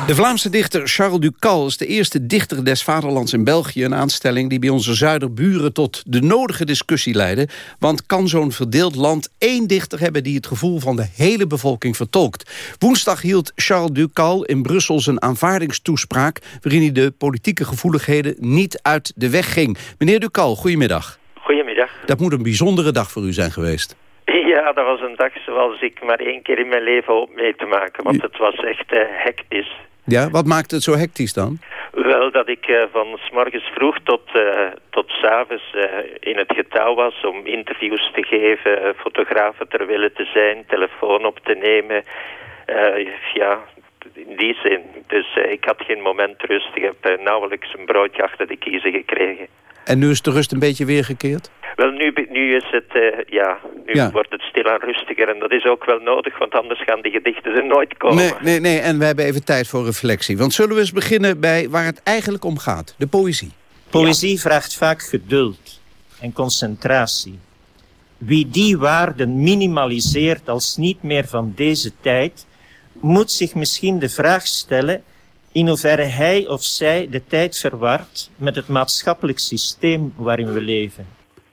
Speaker 11: De Vlaamse dichter Charles Ducal is de eerste dichter des vaderlands in België. Een aanstelling die bij onze zuiderburen tot de nodige discussie leidde. Want kan zo'n verdeeld land één dichter hebben... die het gevoel van de hele bevolking vertolkt? Woensdag hield Charles Ducal in Brussel zijn aanvaardingstoespraak... waarin hij de politieke gevoeligheden niet uit de weg ging. Meneer Ducal, goedemiddag.
Speaker 17: Goedemiddag.
Speaker 11: Dat moet een bijzondere dag voor u zijn geweest. [laughs]
Speaker 17: Ja, dat was een dag zoals ik maar één keer in mijn leven hoop mee te maken. Want het was echt eh, hectisch.
Speaker 11: Ja, wat maakt het zo hectisch dan?
Speaker 17: Wel dat ik eh, van s morgens vroeg tot, eh, tot s avonds in het getouw was om interviews te geven, fotografen ter wille te zijn, telefoon op te nemen. Ja, in die zin. Dus ik had geen moment rust. Ik heb nauwelijks een broodje achter de kiezen gekregen.
Speaker 11: En nu is de rust een beetje weergekeerd?
Speaker 17: Wel, nu, nu is het, eh, ja, nu
Speaker 11: Ja.
Speaker 17: wordt het stilaan rustiger. En dat is ook wel nodig, want anders gaan die gedichten er nooit komen.
Speaker 11: Nee, nee, nee, en we hebben even tijd voor reflectie. Want zullen we eens beginnen bij waar het eigenlijk om gaat? De poëzie.
Speaker 18: Poëzie vraagt vaak geduld en concentratie. Wie die waarden minimaliseert als niet meer van deze tijd, moet zich misschien de vraag stellen in hoeverre hij of zij de tijd verwart met het maatschappelijk systeem waarin we leven.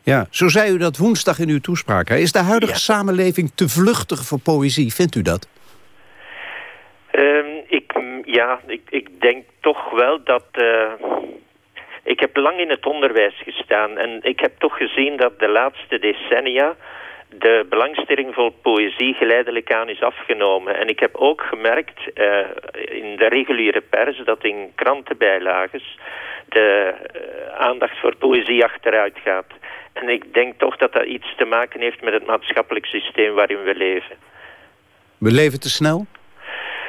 Speaker 11: Ja, zo zei u dat woensdag in uw toespraak. hè. Is de huidige samenleving te vluchtig voor poëzie? Vindt u dat?
Speaker 17: Ehm, ik, mm, ja, ik, ik denk toch wel dat... eh, ik heb lang in het onderwijs gestaan en ik heb toch gezien dat de laatste decennia de belangstelling voor poëzie geleidelijk aan is afgenomen. En ik heb ook gemerkt eh, in de reguliere pers dat in krantenbijlages de eh, aandacht voor poëzie achteruit gaat. En ik denk toch dat dat iets te maken heeft met het maatschappelijk systeem waarin we leven.
Speaker 11: We leven te snel?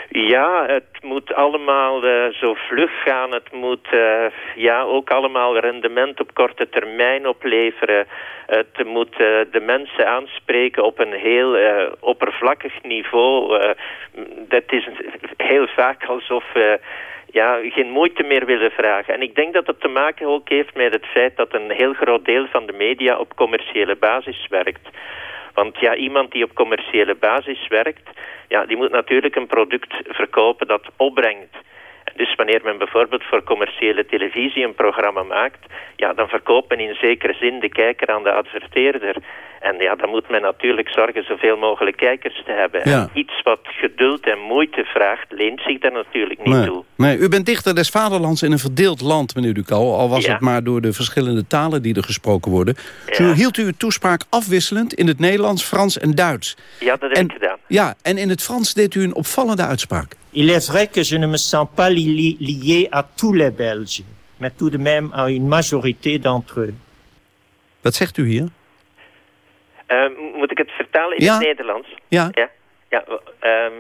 Speaker 17: Ja, het moet allemaal eh, zo vlug gaan. Het moet eh, ja, ook allemaal rendement op korte termijn opleveren. Het moet eh, de mensen aanspreken op een heel oppervlakkig niveau. Dat is heel vaak alsof... ja, geen moeite meer willen vragen. En ik denk dat het te maken ook heeft met het feit dat een heel groot deel van de media op commerciële basis werkt. Want ja, iemand die op commerciële basis werkt, ja, die moet natuurlijk een product verkopen dat opbrengt. Dus wanneer men bijvoorbeeld voor commerciële televisie een programma maakt, ja, dan verkoopt men in zekere zin de kijker aan de adverteerder. En ja, dan moet men natuurlijk zorgen zoveel mogelijk kijkers te hebben.
Speaker 11: Ja.
Speaker 17: En iets wat geduld en moeite vraagt, leent zich daar natuurlijk niet
Speaker 11: Nee.
Speaker 17: toe.
Speaker 11: Nee, u bent dichter des vaderlands in een verdeeld land, meneer Ducal. Al was
Speaker 17: Ja.
Speaker 11: het maar door de verschillende talen die er gesproken worden. Zo
Speaker 17: Ja.
Speaker 11: hield u uw toespraak afwisselend in het Nederlands, Frans en Duits.
Speaker 17: Ja, dat heb ik gedaan.
Speaker 11: Ja, en in het Frans deed u een opvallende uitspraak.
Speaker 18: Il est vrai que je ne me sens pas li- li- lié à tous les Belges, mais tout de même à une majorité d'entre eux.
Speaker 11: Wat zegt u hier?
Speaker 17: Eh, moet ik het vertalen in
Speaker 11: Ja.
Speaker 17: het Nederlands?
Speaker 11: Ja.
Speaker 17: Ja, ja ehm,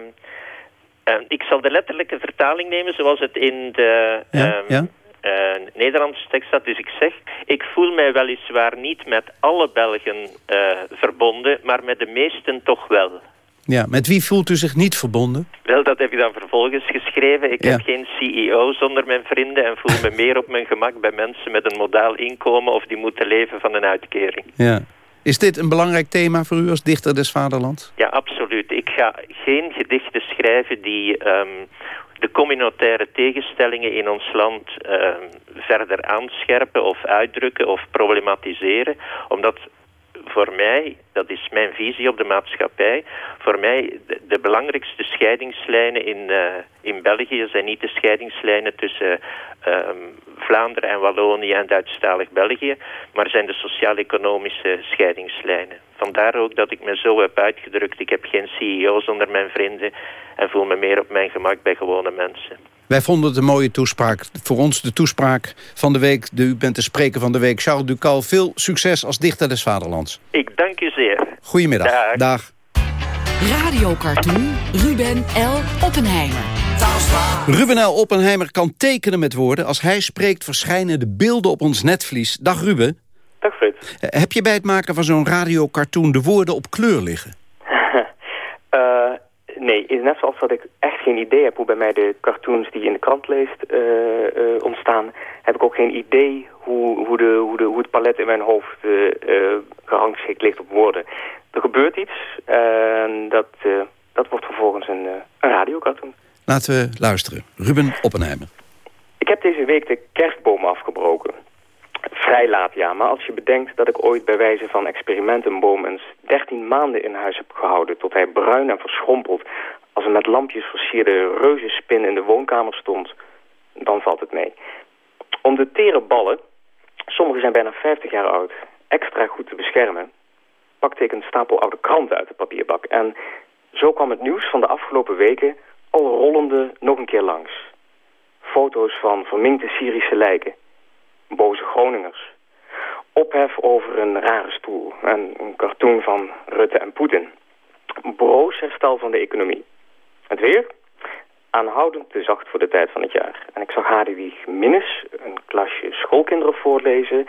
Speaker 17: ehm, ik zal de letterlijke vertaling nemen zoals het in de
Speaker 11: Ja,
Speaker 17: ehm,
Speaker 11: ja.
Speaker 17: eh, Nederlandse tekst staat. Dus ik zeg, ik voel mij weliswaar niet met alle Belgen eh, verbonden, maar met de meesten toch wel.
Speaker 11: Ja, met wie voelt u zich niet verbonden?
Speaker 17: Wel, dat heb ik dan vervolgens geschreven. Ik
Speaker 11: Ja.
Speaker 17: heb geen CEO zonder mijn vrienden en voel me [laughs] meer op mijn gemak bij mensen met een modaal inkomen of die moeten leven van een uitkering.
Speaker 11: Ja. Is dit een belangrijk thema voor u als dichter des vaderlands?
Speaker 17: Ja, absoluut. Ik ga geen gedichten schrijven die ehm, de communautaire tegenstellingen in ons land ehm, verder aanscherpen of uitdrukken of problematiseren. Omdat voor mij, dat is mijn visie op de maatschappij, voor mij de, belangrijkste scheidingslijnen in, eh, in België zijn niet de scheidingslijnen tussen ehm, Vlaanderen en Wallonië en Duitsstalig België, maar zijn de sociaal-economische scheidingslijnen. Vandaar ook dat ik me zo heb uitgedrukt. Ik heb geen CEO's onder mijn vrienden en voel me meer op mijn gemak bij gewone mensen.
Speaker 11: Wij vonden het een mooie toespraak. Voor ons de toespraak van de week. De, u bent de spreker van de week. Charles Ducal, veel succes als dichter des vaderlands.
Speaker 17: Ik dank u zeer.
Speaker 11: Goedemiddag.
Speaker 17: Dag.
Speaker 11: Dag.
Speaker 13: Radiocartoon Ruben L. Oppenheimer.
Speaker 11: Ruben L. Oppenheimer kan tekenen met woorden. Als hij spreekt verschijnen de beelden op ons netvlies. Dag Ruben.
Speaker 19: Dag Frits.
Speaker 11: Eh, Heb je bij het maken van zo'n radiocartoon de woorden op kleur liggen?
Speaker 19: Nee, net zoals dat ik echt geen idee heb hoe bij mij de cartoons die je in de krant leest eh, eh, ontstaan, heb ik ook geen idee hoe, hoe, de, hoe, de, hoe het palet in mijn hoofd eh gerangschikt ligt op woorden. Er gebeurt iets en dat, dat wordt vervolgens een, een radiocartoon.
Speaker 11: Laten we luisteren. Ruben Oppenheimer.
Speaker 19: Ik heb deze week de kerstboom afgebroken. Vrij laat, ja, maar als je bedenkt dat ik ooit bij wijze van experiment een boom eens 13 maanden in huis heb gehouden... tot hij bruin en verschrompeld als een met lampjes versierde reuzenspin in de woonkamer stond... dan valt het mee. Om de tere ballen, sommige zijn bijna 50 jaar oud, extra goed te beschermen... pakte ik een stapel oude kranten uit de papierbak. En zo kwam het nieuws van de afgelopen weken al rollende nog een keer langs. Foto's van verminkte Syrische lijken. Boze Groningers. Ophef over een rare stoel. En een cartoon van Rutte en Poetin. Broos herstel van de economie. Het weer? Aanhoudend te zacht voor de tijd van het jaar. En ik zag Hadewig Minnes, een klasje schoolkinderen voorlezen.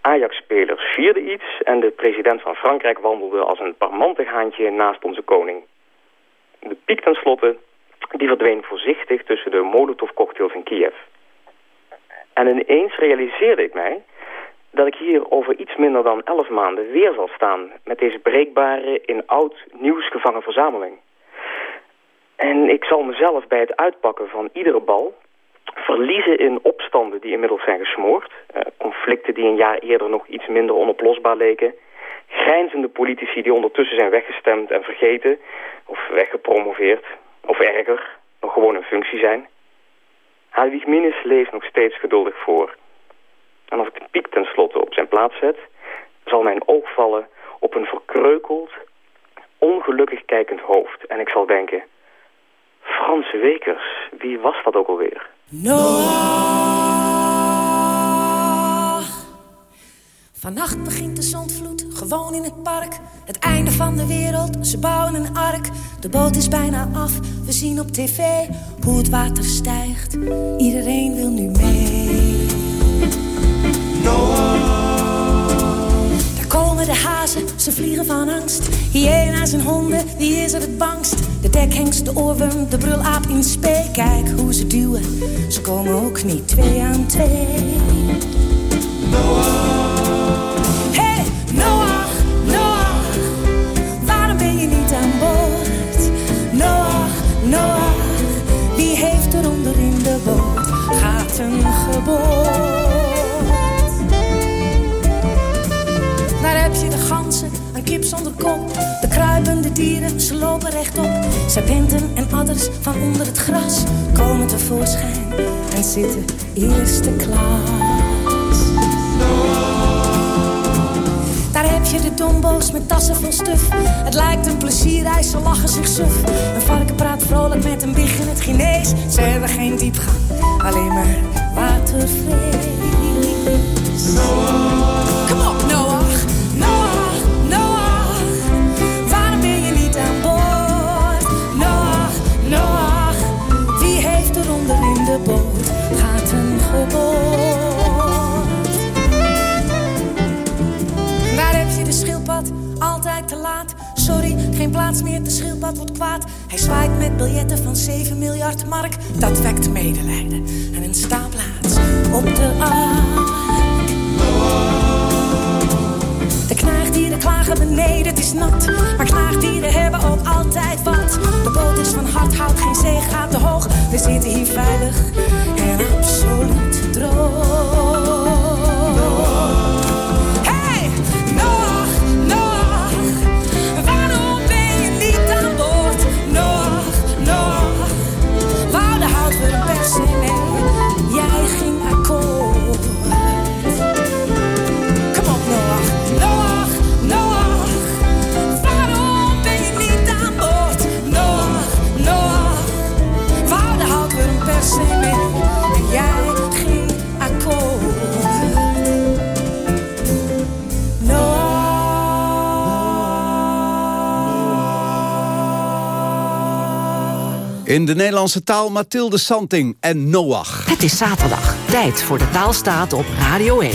Speaker 19: Ajax-spelers vierden iets en de president van Frankrijk wandelde als een parmantig haantje naast onze koning. De piek tenslotte, die verdween voorzichtig tussen de Molotov-cocktails in Kiev. En ineens realiseerde ik mij dat ik hier over iets minder dan elf maanden weer zal staan met deze breekbare, in oud nieuws gevangen verzameling. En ik zal mezelf bij het uitpakken van iedere bal verliezen in opstanden die inmiddels zijn gesmoord, eh, conflicten die een jaar eerder nog iets minder onoplosbaar leken, grijnzende politici die ondertussen zijn weggestemd en vergeten, of weggepromoveerd, of erger, nog gewoon een functie zijn. Hadwig leest nog steeds geduldig voor. En als ik de piek tenslotte op zijn plaats zet, zal mijn oog vallen op een verkreukeld, ongelukkig kijkend hoofd. En ik zal denken, Franse Wekers, wie was dat ook alweer?
Speaker 20: Noach. Vannacht begint de zondvloed, gewoon in het park. Het einde van de wereld, ze bouwen een ark. De boot is bijna af, we zien op tv hoe het water stijgt. Iedereen wil nu mee. Daar komen de hazen, ze vliegen van angst. Hyena's en honden, wie is er het bangst? De dekhengst, de oorworm, de brulaap in spee. Kijk hoe ze duwen, ze komen ook niet twee aan twee. Hey, ze lopen rechtop. Serpenten en adders van onder het gras komen tevoorschijn en zitten eerste klas. Daar heb je de dombo's met tassen vol stuf. Het lijkt een plezierreis, ze lachen zich suf. Een varken praat vrolijk met een big in het Chinees. Ze hebben geen diepgang, alleen maar watervrees. Kom geen plaats meer, de schildpad wordt kwaad. Hij zwaait met biljetten van 7 miljard mark. Dat wekt medelijden en een staanplaats op de aarde. De knaagdieren klagen beneden, het is nat. Maar knaagdieren hebben ook altijd wat. De boot is van hard hout, geen zee gaat te hoog. We zitten hier veilig en absoluut droog. Wil
Speaker 11: In de Nederlandse taal Mathilde Santing en Noach.
Speaker 21: Het is zaterdag. Tijd voor de taalstaat op Radio 1.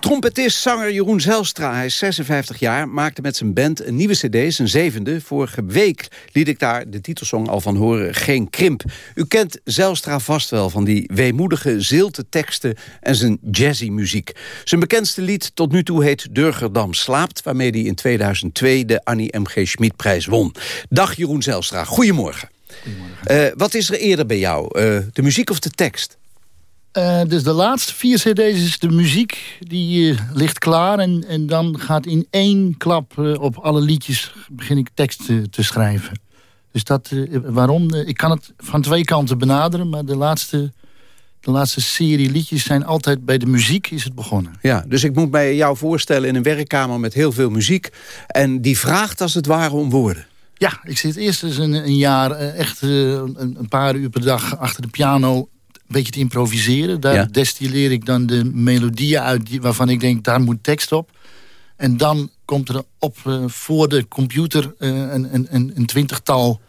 Speaker 11: Trompetist, zanger Jeroen Zelstra, hij is 56 jaar... maakte met zijn band een nieuwe cd, zijn zevende. Vorige week liet ik daar de titelsong al van horen, Geen Krimp. U kent Zelstra vast wel van die weemoedige, zilte teksten... en zijn jazzy muziek. Zijn bekendste lied tot nu toe heet Durgerdam slaapt... waarmee hij in 2002 de Annie M.G. Schmidprijs won. Dag Jeroen Zelstra, goedemorgen. Eh, wat is er eerder bij jou, eh, de muziek of de tekst?
Speaker 22: Eh, dus de laatste vier cd's is de muziek. Die ligt klaar. En, en dan gaat in één klap op alle liedjes... begin ik tekst te, te schrijven. Dus dat, waarom? Ik kan het van twee kanten benaderen. Maar de laatste, de laatste serie liedjes zijn altijd bij de muziek is het begonnen.
Speaker 11: Ja, dus ik moet mij jou voorstellen in een werkkamer met heel veel muziek... en die vraagt als het ware om woorden.
Speaker 22: Ja, ik zit eerst eens een, een jaar eh, echt eh, een, een paar uur per dag achter de piano een beetje te improviseren. Daar
Speaker 11: Ja.
Speaker 22: destilleer ik dan de melodieën uit die, waarvan ik denk, daar moet tekst op. En dan komt er op eh, voor de computer een, een, een, een twintigtal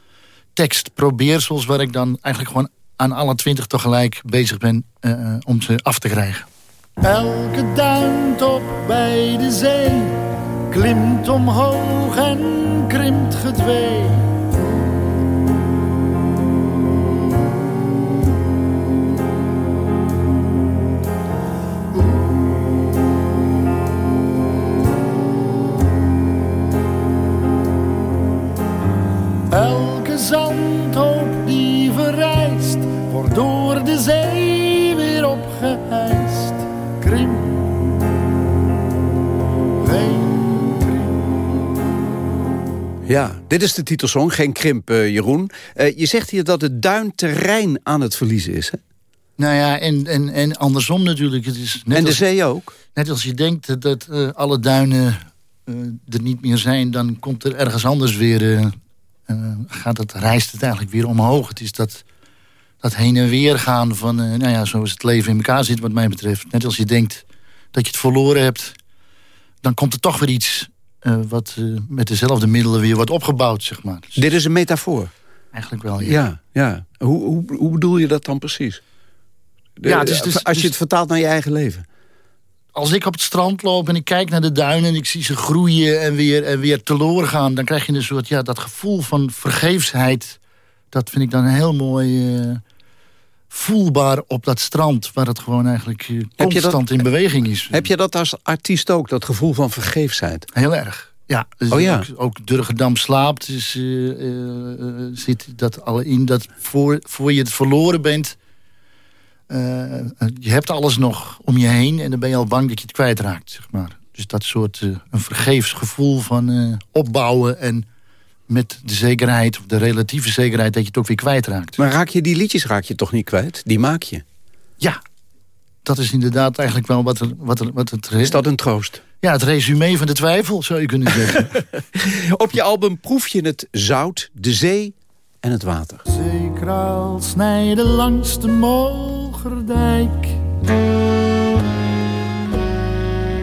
Speaker 22: tekstprobeersels... waar ik dan eigenlijk gewoon aan alle twintig tegelijk bezig ben eh, om ze af te krijgen. Elke duintop bij de zee klimt omhoog en krimpt gedwee. Elke zandhoop die verrijst, wordt door de zee weer opgeheist.
Speaker 11: Ja, dit is de titelsong, geen krimp, eh, Jeroen. Eh, je zegt hier dat het duinterrein aan het verliezen is, hè?
Speaker 22: Nou ja, en, en, en andersom natuurlijk. Het is net
Speaker 11: En de
Speaker 22: als-
Speaker 11: zee ook?
Speaker 22: Net als je denkt dat, eh, alle duinen er niet meer zijn... dan komt er ergens anders weer... gaat het, reist het eigenlijk weer omhoog. Het is dat, dat heen en weer gaan van... nou ja, zoals het leven in elkaar zit wat mij betreft. Net als je denkt dat je het verloren hebt... dan komt er toch weer iets... eh, wat eh, met dezelfde middelen weer wordt opgebouwd, zeg maar. Dus
Speaker 11: Dit is een metafoor?
Speaker 22: Eigenlijk wel, ja.
Speaker 11: Ja, ja. Hoe, hoe, hoe bedoel je dat dan precies? De-
Speaker 22: Ja, dus- dus-
Speaker 11: als je
Speaker 22: dus-
Speaker 11: het vertaalt naar je eigen leven.
Speaker 22: als ik op het strand loop en ik kijk naar de duinen... en ik zie ze groeien en weer, en weer teloor gaan... dan krijg je een soort, ja, dat gevoel van vergeefsheid. Dat vind ik dan heel mooi eh, voelbaar op dat strand... waar het gewoon eigenlijk eh,
Speaker 11: dat-
Speaker 22: constant in beweging is.
Speaker 11: Heb je dat als artiest ook, dat gevoel van vergeefsheid?
Speaker 22: Heel erg. Ja, dus
Speaker 11: Oh ja.
Speaker 22: ook, ook Durgedam slaapt, dus, eh, eh, zit dat al in. Dat voor, voor je het verloren bent, je hebt alles nog om je heen... en dan ben je al bang dat je het kwijtraakt, zeg maar. Dus dat soort, een vergeefs gevoel van opbouwen en met de zekerheid, of de relatieve zekerheid... dat je het ook weer kwijtraakt.
Speaker 11: Maar raak je die liedjes raak je toch niet kwijt? Die maak je.
Speaker 22: Ja, dat is inderdaad eigenlijk wel wat, er, wat, er, wat het...
Speaker 11: Is dat een troost?
Speaker 22: Ja, het resume van de twijfel, zou je kunnen zeggen. [laughs]
Speaker 11: Op je album proef je het zout, de zee en het water.
Speaker 22: Zeekraal snijden langs de Mogerdijk.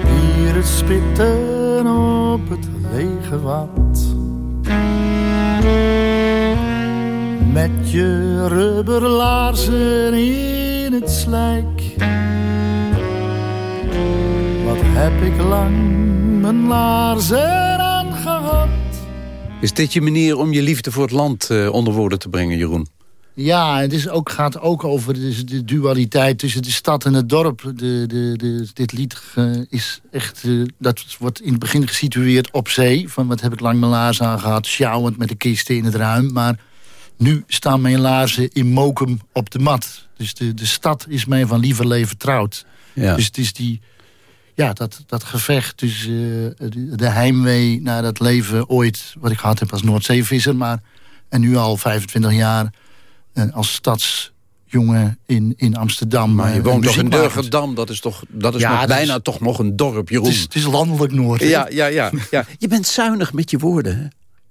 Speaker 22: Hier het spitten op het lege wat. Met je rubberlaarzen in het slijk. Wat heb ik lang mijn laarzen aangehad.
Speaker 11: Is dit je manier om je liefde voor het land eh, onder woorden te brengen, Jeroen?
Speaker 22: Ja, het is ook, gaat ook over de, de dualiteit tussen de stad en het dorp. De, de, de, dit lied eh, is echt, eh, dat wordt in het begin gesitueerd op zee. Van wat heb ik lang mijn laarzen aan gehad, sjouwend met de kisten in het ruim. Maar nu staan mijn laarzen in Mokum op de mat. Dus de, de stad is mij van liever leven trouwd.
Speaker 11: Ja.
Speaker 22: Dus het is die, ja, dat, dat gevecht tussen eh, de, de heimwee naar dat leven ooit... wat ik gehad heb als Noordzeevisser, maar... en nu al 25 jaar als stadsjongen in, in Amsterdam.
Speaker 11: Maar je
Speaker 22: eh,
Speaker 11: woont toch in. Durgerdam, dat is toch dat is
Speaker 22: Ja,
Speaker 11: nog
Speaker 22: dat
Speaker 11: bijna
Speaker 22: is-
Speaker 11: toch nog een dorp, Jeroen.
Speaker 22: Het is, het is landelijk Noord.
Speaker 11: ja, ja, ja, ja. [laughs] Je bent zuinig met je woorden, hè?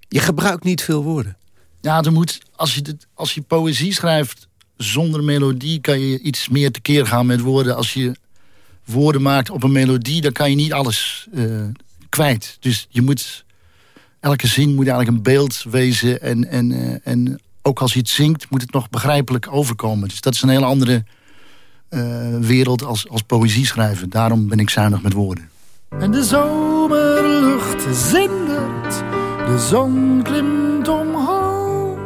Speaker 11: Je gebruikt niet veel woorden.
Speaker 22: Ja, er moet, als, je dit, als je poëzie schrijft zonder melodie... kan je iets meer tekeer gaan met woorden. Als je woorden maakt op een melodie... dan kan je niet alles eh, kwijt. Dus je moet... Elke zin moet eigenlijk een beeld wezen. En, en, eh, en ook als je het zingt, moet het nog begrijpelijk overkomen. Dus dat is een hele andere eh, wereld als, als poëzie schrijven. Daarom ben ik zuinig met woorden. En de zomerlucht zindert, de zon klimt omhoog.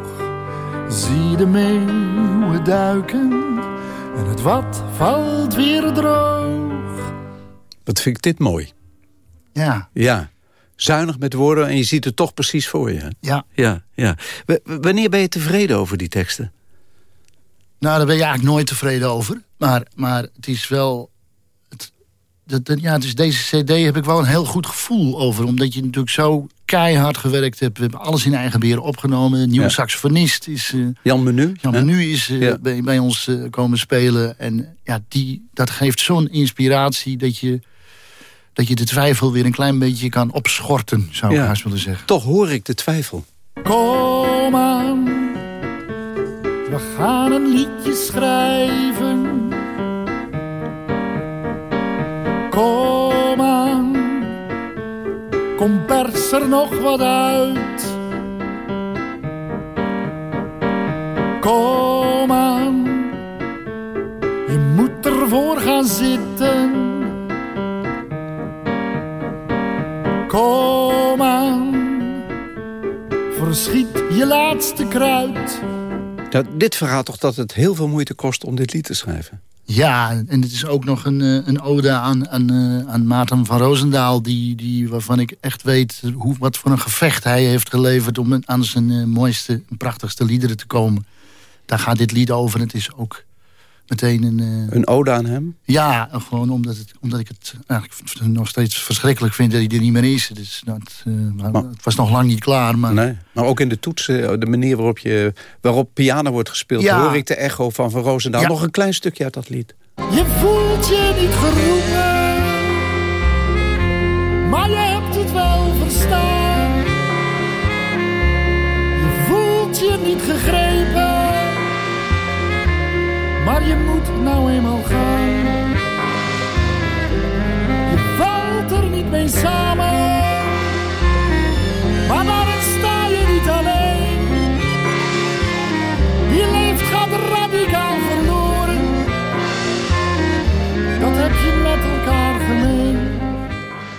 Speaker 22: Zie de meeuwen duiken en het wat valt weer droog.
Speaker 11: Wat vind ik dit mooi.
Speaker 22: Ja.
Speaker 11: Ja. Zuinig met woorden en je ziet het toch precies voor je. hè?
Speaker 22: Ja.
Speaker 11: Ja, ja. W- wanneer ben je tevreden over die teksten?
Speaker 22: Nou, daar ben je eigenlijk nooit tevreden over. Maar, maar het is wel... Het, dat, dat- ja, dus deze cd heb ik wel een heel goed gevoel over. Omdat je natuurlijk zo keihard gewerkt hebt. We hebben alles in eigen beheer opgenomen. Een nieuwe
Speaker 11: Ja.
Speaker 22: saxofonist is... eh,
Speaker 11: Jan Menu?
Speaker 22: Jan
Speaker 11: hè?
Speaker 22: Menu is eh,
Speaker 11: Ja.
Speaker 22: bij, bij ons eh, komen spelen. En ja, die, dat geeft zo'n inspiratie dat je, dat je de twijfel weer een klein beetje kan opschorten, zou ik
Speaker 11: Ja.
Speaker 22: haast willen zeggen.
Speaker 11: Toch hoor ik de twijfel.
Speaker 22: Kom aan, we gaan een liedje schrijven. Kom aan, kom pers er nog wat uit. Kom aan, je moet ervoor gaan zitten. Kom aan, verschiet je laatste kruid.
Speaker 11: Nou, dit verraadt toch dat het heel veel moeite kost om dit lied te schrijven?
Speaker 22: Ja, en het is ook nog een, eh, een ode aan, aan, eh, aan Maarten van Roosendaal... Die, die, waarvan ik echt weet hoe, wat voor een gevecht hij heeft geleverd... om aan zijn eh, mooiste en prachtigste liederen te komen. Daar gaat dit lied over. Het is ook meteen een... eh,
Speaker 11: Een ode aan hem?
Speaker 22: ja, gewoon omdat, het, omdat ik het eigenlijk nog steeds verschrikkelijk vind... dat hij er niet meer is. Dus dat, eh, maar het was nog lang niet klaar, maar...
Speaker 11: Nee, maar ook in de toetsen, de manier waarop, je, waarop piano wordt gespeeld...
Speaker 22: Ja.
Speaker 11: hoor ik de echo van Van Roosendaal.
Speaker 22: Ja.
Speaker 11: Nog een klein stukje uit dat lied.
Speaker 22: Je voelt je niet geroepen, maar je hebt het wel verstaan. Je voelt je niet gegrepen, maar je moet nou eenmaal gaan. Je valt er niet mee samen, maar daarin sta je niet alleen. Je leeft gaat radicaal verloren. Dat heb je met elkaar gemeen.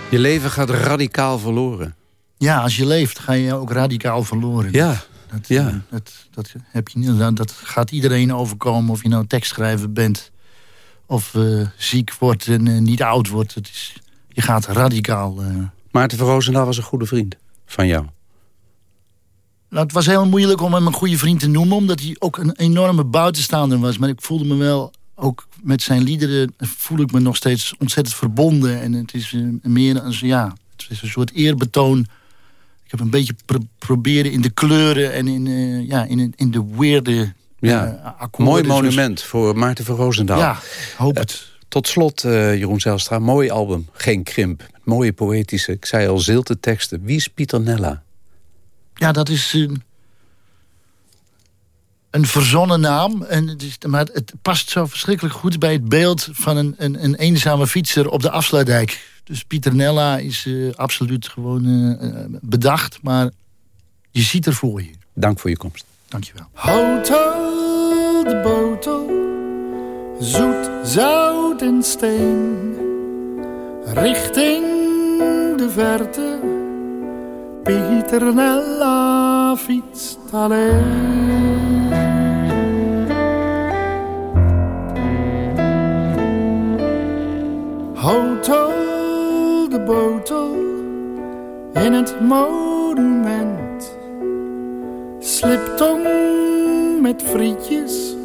Speaker 11: Je leven gaat radicaal verloren.
Speaker 22: Ja, als je leeft ga je ook radicaal verloren.
Speaker 11: Ja,
Speaker 22: Dat,
Speaker 11: ja.
Speaker 22: dat, dat, heb je, niet- dat, gaat iedereen overkomen of je nou tekstschrijver bent... of eh, ziek wordt en eh, niet oud wordt. Het is, je gaat radicaal... eh.
Speaker 11: Maarten van Roosendaal was een goede vriend van jou.
Speaker 22: Nou, het was heel moeilijk om hem een goede vriend te noemen... omdat hij ook een enorme buitenstaander was. Maar ik voelde me wel, ook met zijn liederen... voel ik me nog steeds ontzettend verbonden. En het is meer als, ja, het is een soort eerbetoon. Heb een beetje pro proberen in de kleuren en in, uh, ja, in, in de weerde
Speaker 11: ja. Mooi monument voor Maarten van Roosendaal.
Speaker 22: Ja, hoop het.
Speaker 11: tot slot, Jeroen Zijlstra, mooi album. Geen krimp. Mooie poëtische, ik zei al, zilte teksten. Wie is Pieter Nella?
Speaker 22: Ja, dat is een, een verzonnen naam. En het is, maar het past zo verschrikkelijk goed bij het beeld van een, een, een eenzame fietser op de afsluitdijk. Dus Pieter Nella is uh, absoluut gewoon uh, bedacht, maar je ziet er voor je.
Speaker 11: Dank voor je komst.
Speaker 22: Dankjewel.
Speaker 23: Hotel de botel, zoet, zout en steen. Richting de verte, Pieter Nella fietst alleen. Hotel de botel in het monument. Sliptong met frietjes,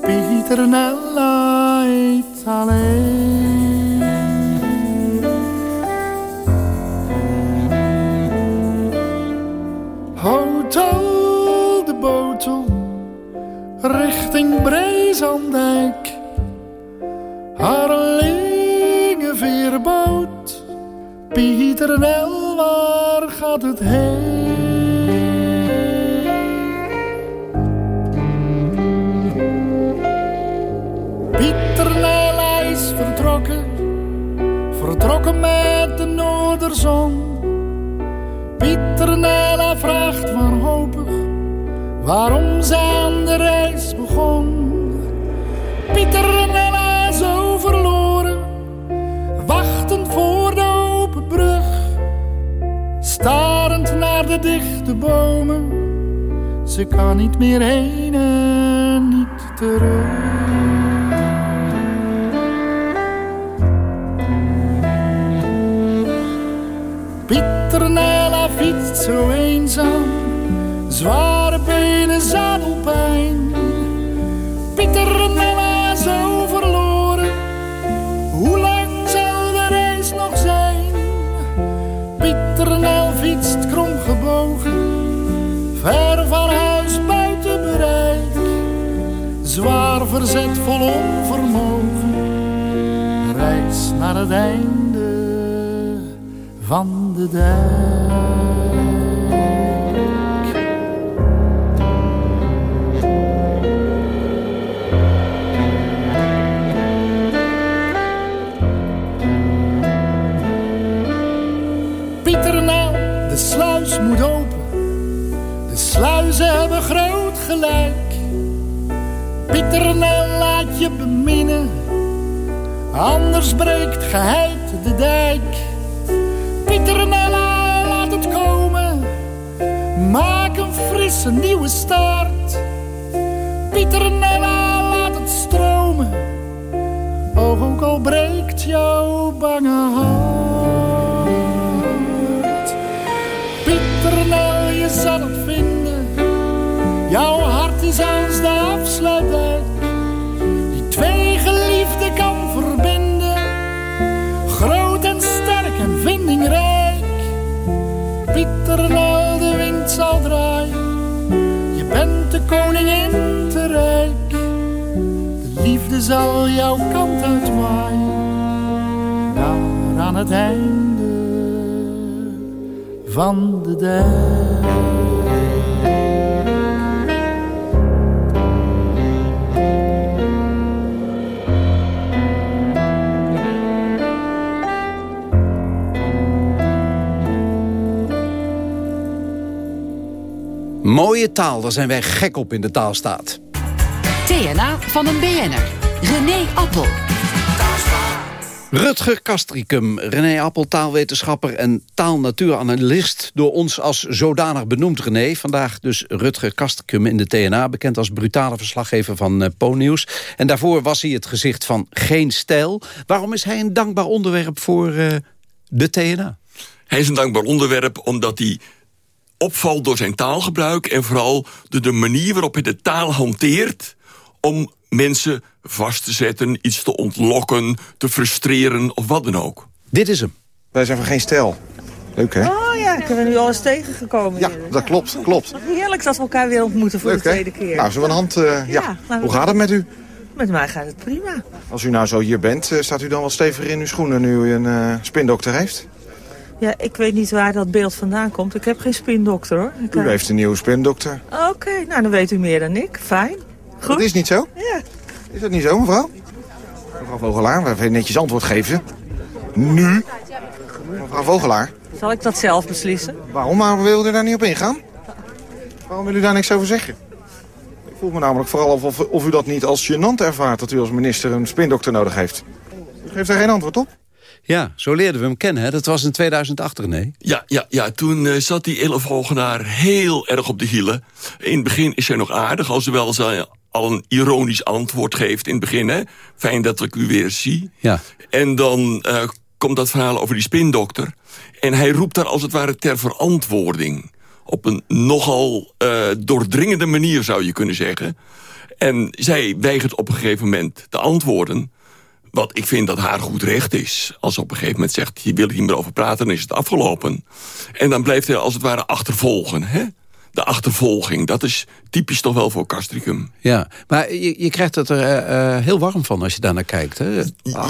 Speaker 23: Pieter Nella eet alleen. Hotel de botel, richting Brezandijk. Harlinge veerboot, Pieter Nel, waar gaat het heen? Pieter Nel is vertrokken, vertrokken met de noorderzon. Pieter Nella vraagt wanhopig waarom ze aan de reis begon. Pieter de dichte bomen, ze kan niet meer heen en niet terug. Pieter Nella fietst zo eenzaam, zware benen, zadelpijn. Ver van huis buiten bereik. Zwaar verzet vol onvermogen, reis naar het einde van de dijk. Gelijk. Nou, laat je beminnen. Anders breekt geheid de dijk. Pieter Nella, laat het komen. Maak een frisse nieuwe start. Pieter Nella, laat het stromen. Oh, ook al breekt jouw bange hart. Als de afsluitdijk. Die twee geliefden kan verbinden. Groot en sterk en vindingrijk. Pieter Nel, de wind zal draaien. Je bent de koningin te rijk. De liefde zal jouw kant uitwaaien. Daar aan het einde van de dijk.
Speaker 11: Mooie taal, daar zijn wij gek op in de taalstaat.
Speaker 21: TNA van een BN'er. René Appel.
Speaker 11: Rutger Kastricum, René Appel, taalwetenschapper en taalnatuuranalist. Door ons als zodanig benoemd, René. Vandaag dus Rutger Kastricum in de TNA, bekend als brutale verslaggever van uh, Po-nieuws. En daarvoor was hij het gezicht van Geen Stijl. Waarom is hij een dankbaar onderwerp voor uh, de TNA?
Speaker 24: Hij is een dankbaar onderwerp omdat hij opvalt door zijn taalgebruik... en vooral door de manier waarop hij de taal hanteert... om mensen vast te zetten, iets te ontlokken, te frustreren of wat dan ook.
Speaker 11: Dit is hem.
Speaker 25: Wij zijn van geen stijl.
Speaker 26: Leuk, hè?
Speaker 27: Oh ja, ik ben nu al eens tegengekomen.
Speaker 26: Ja, dat klopt, klopt.
Speaker 27: Wat heerlijk dat we elkaar weer ontmoeten voor
Speaker 26: Leuk,
Speaker 27: de
Speaker 26: hè?
Speaker 27: tweede keer.
Speaker 26: Nou, zullen we een hand... eh, ja.
Speaker 27: nou,
Speaker 26: Hoe gaat het met u?
Speaker 27: Met mij gaat het prima.
Speaker 26: Als u nou zo hier bent, eh, staat u dan wel steviger in uw schoenen... nu u een eh, spindokter heeft?
Speaker 27: Ja, ik weet niet waar dat beeld vandaan komt. Ik heb geen spindokter hoor. Ik,
Speaker 26: U
Speaker 27: eh,
Speaker 26: heeft een nieuwe spindokter.
Speaker 27: Oké, nou dan weet u meer dan ik. Fijn. Goed.
Speaker 26: Dat is niet zo?
Speaker 27: Ja.
Speaker 26: Is dat niet zo, mevrouw? Mevrouw Vogelaar, we even netjes antwoord geven. Nu? Mevrouw Vogelaar,
Speaker 27: Zal ik dat zelf beslissen?
Speaker 26: waarom maar wil u daar niet op ingaan? Waarom wil u daar niks over zeggen? Ik voel me namelijk vooral af of, of u dat niet als gênant ervaart... dat u als minister een spindokter nodig heeft. U geeft daar geen antwoord op?
Speaker 11: Ja, zo leerden we hem kennen. Hè? Dat was in 2008, nee.
Speaker 24: Ja, ja, ja, toen eh, zat die Elf Hogenaar heel erg op de hielen. In het begin is hij nog aardig, alhoewel ze al een ironisch antwoord geeft in het begin. Hè? Fijn dat ik u weer zie.
Speaker 11: Ja.
Speaker 24: En dan eh, komt dat verhaal over die spindokter. En hij roept daar als het ware ter verantwoording. Op een nogal eh, doordringende manier zou je kunnen zeggen. En zij weigert op een gegeven moment te antwoorden. Wat ik vind dat haar goed recht is. Als ze op een gegeven moment zegt, je wil er niet meer over praten, dan is het afgelopen. En dan blijft hij als het ware achtervolgen. Hè? De achtervolging, dat is typisch toch wel voor Castricum.
Speaker 11: Ja, maar je, je krijgt het er eh, eh, heel warm van als je daar naar kijkt. Hè?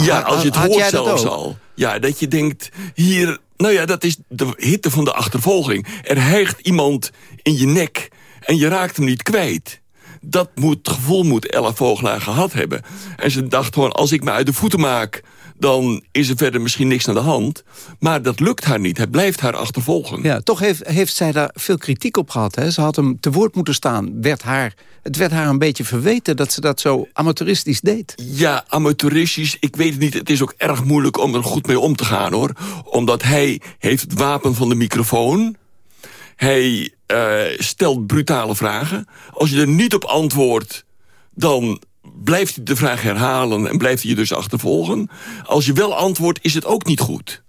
Speaker 24: Ja, als je het hoort zelfs al. Ja, dat je denkt, hier... Nou ja, dat is de hitte van de achtervolging. Er hijgt iemand in je nek en je raakt hem niet kwijt. Dat moet, gevoel moet Ella Vogelaar gehad hebben. En ze dacht gewoon, als ik me uit de voeten maak... dan is er verder misschien niks aan de hand. Maar dat lukt haar niet. Hij blijft haar achtervolgen.
Speaker 11: Ja, toch heeft, heeft zij daar veel kritiek op gehad. Hè? Ze had hem te woord moeten staan. Werd haar, het werd haar een beetje verweten dat ze dat zo amateuristisch deed.
Speaker 24: Ja, amateuristisch, ik weet het niet. Het is ook erg moeilijk om er goed mee om te gaan, hoor. Omdat hij heeft het wapen van de microfoon. Hij eh, stelt brutale vragen. Als je er niet op antwoordt, dan blijft hij de vraag herhalen... en blijft hij je dus achtervolgen. Als je wel antwoordt, is het ook niet goed.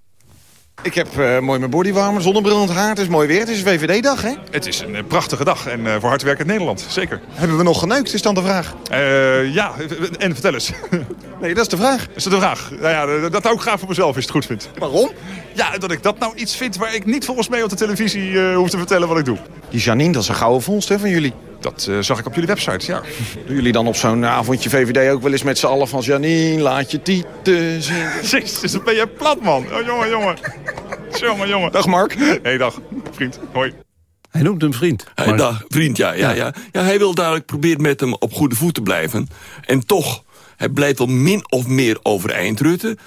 Speaker 26: Ik heb eh, mooi mijn bodywarmer, zonnebril haar. Het is mooi weer. Het is VVD-dag, hè?
Speaker 25: Het is een eh, prachtige dag en eh, voor hardwerkend Nederland, zeker.
Speaker 26: Hebben we nog geneukt, is dan de vraag?
Speaker 25: Eh, ja, en vertel eens. [laughs]
Speaker 26: Nee, dat is de vraag.
Speaker 25: Is dat de vraag? Nou ja, dat- hou ik graag voor mezelf als je het goed vindt.
Speaker 26: Waarom?
Speaker 25: Ja, dat ik dat nou iets vind waar ik niet volgens mij op de televisie hoef te vertellen wat ik doe.
Speaker 26: Die Janine, dat is een gouden vondst hè, van jullie.
Speaker 25: Dat eh, zag ik op jullie website, ja. [laughs]
Speaker 26: Doen jullie dan op zo'n avondje VVD ook wel eens met z'n allen van... Janine, laat je tieten zien. [laughs]
Speaker 25: Jezus, dan ben je plat, man. Oh, jongen, jongen. Jongen, jongen.
Speaker 26: Dag, Mark.
Speaker 25: hey, dag, vriend. Hoi.
Speaker 11: Hij noemt hem vriend.
Speaker 24: Hij, dag, vriend, ja, ja, ja. ja. Hij wil dadelijk proberen met hem op goede voet te blijven. En toch, hij blijft wel min of meer overeind, Rutte.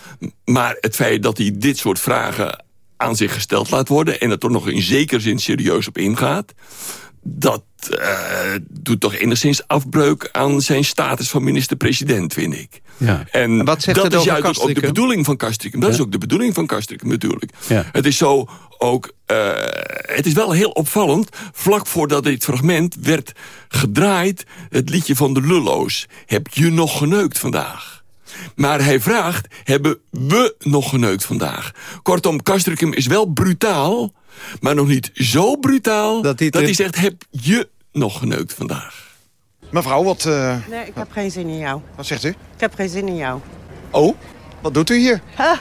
Speaker 24: Maar het feit dat hij dit soort vragen aan zich gesteld laat worden... en er toch nog in zekere zin serieus op ingaat... dat eh, doet toch enigszins afbreuk aan zijn status van minister-president, vind ik.
Speaker 11: Ja.
Speaker 24: En
Speaker 11: wat zegt
Speaker 24: dat is juist ook de bedoeling van Castricum. Dat
Speaker 11: Ja.
Speaker 24: is ook de bedoeling van Castricum natuurlijk.
Speaker 11: Ja.
Speaker 24: Het is zo ook... eh, het is wel heel opvallend. Vlak voordat dit fragment werd gedraaid... het liedje van de Lullo's. Heb je nog geneukt vandaag? Maar hij vraagt, hebben we nog geneukt vandaag? Kortom, Castricum is wel brutaal... maar nog niet zo brutaal dat hij, zegt... heb je nog geneukt vandaag?
Speaker 26: Mevrouw, wat, eh,
Speaker 28: Nee, ik heb geen zin in jou.
Speaker 26: wat zegt u?
Speaker 28: Ik heb geen zin in jou.
Speaker 26: Oh, wat doet u hier?
Speaker 28: Ha,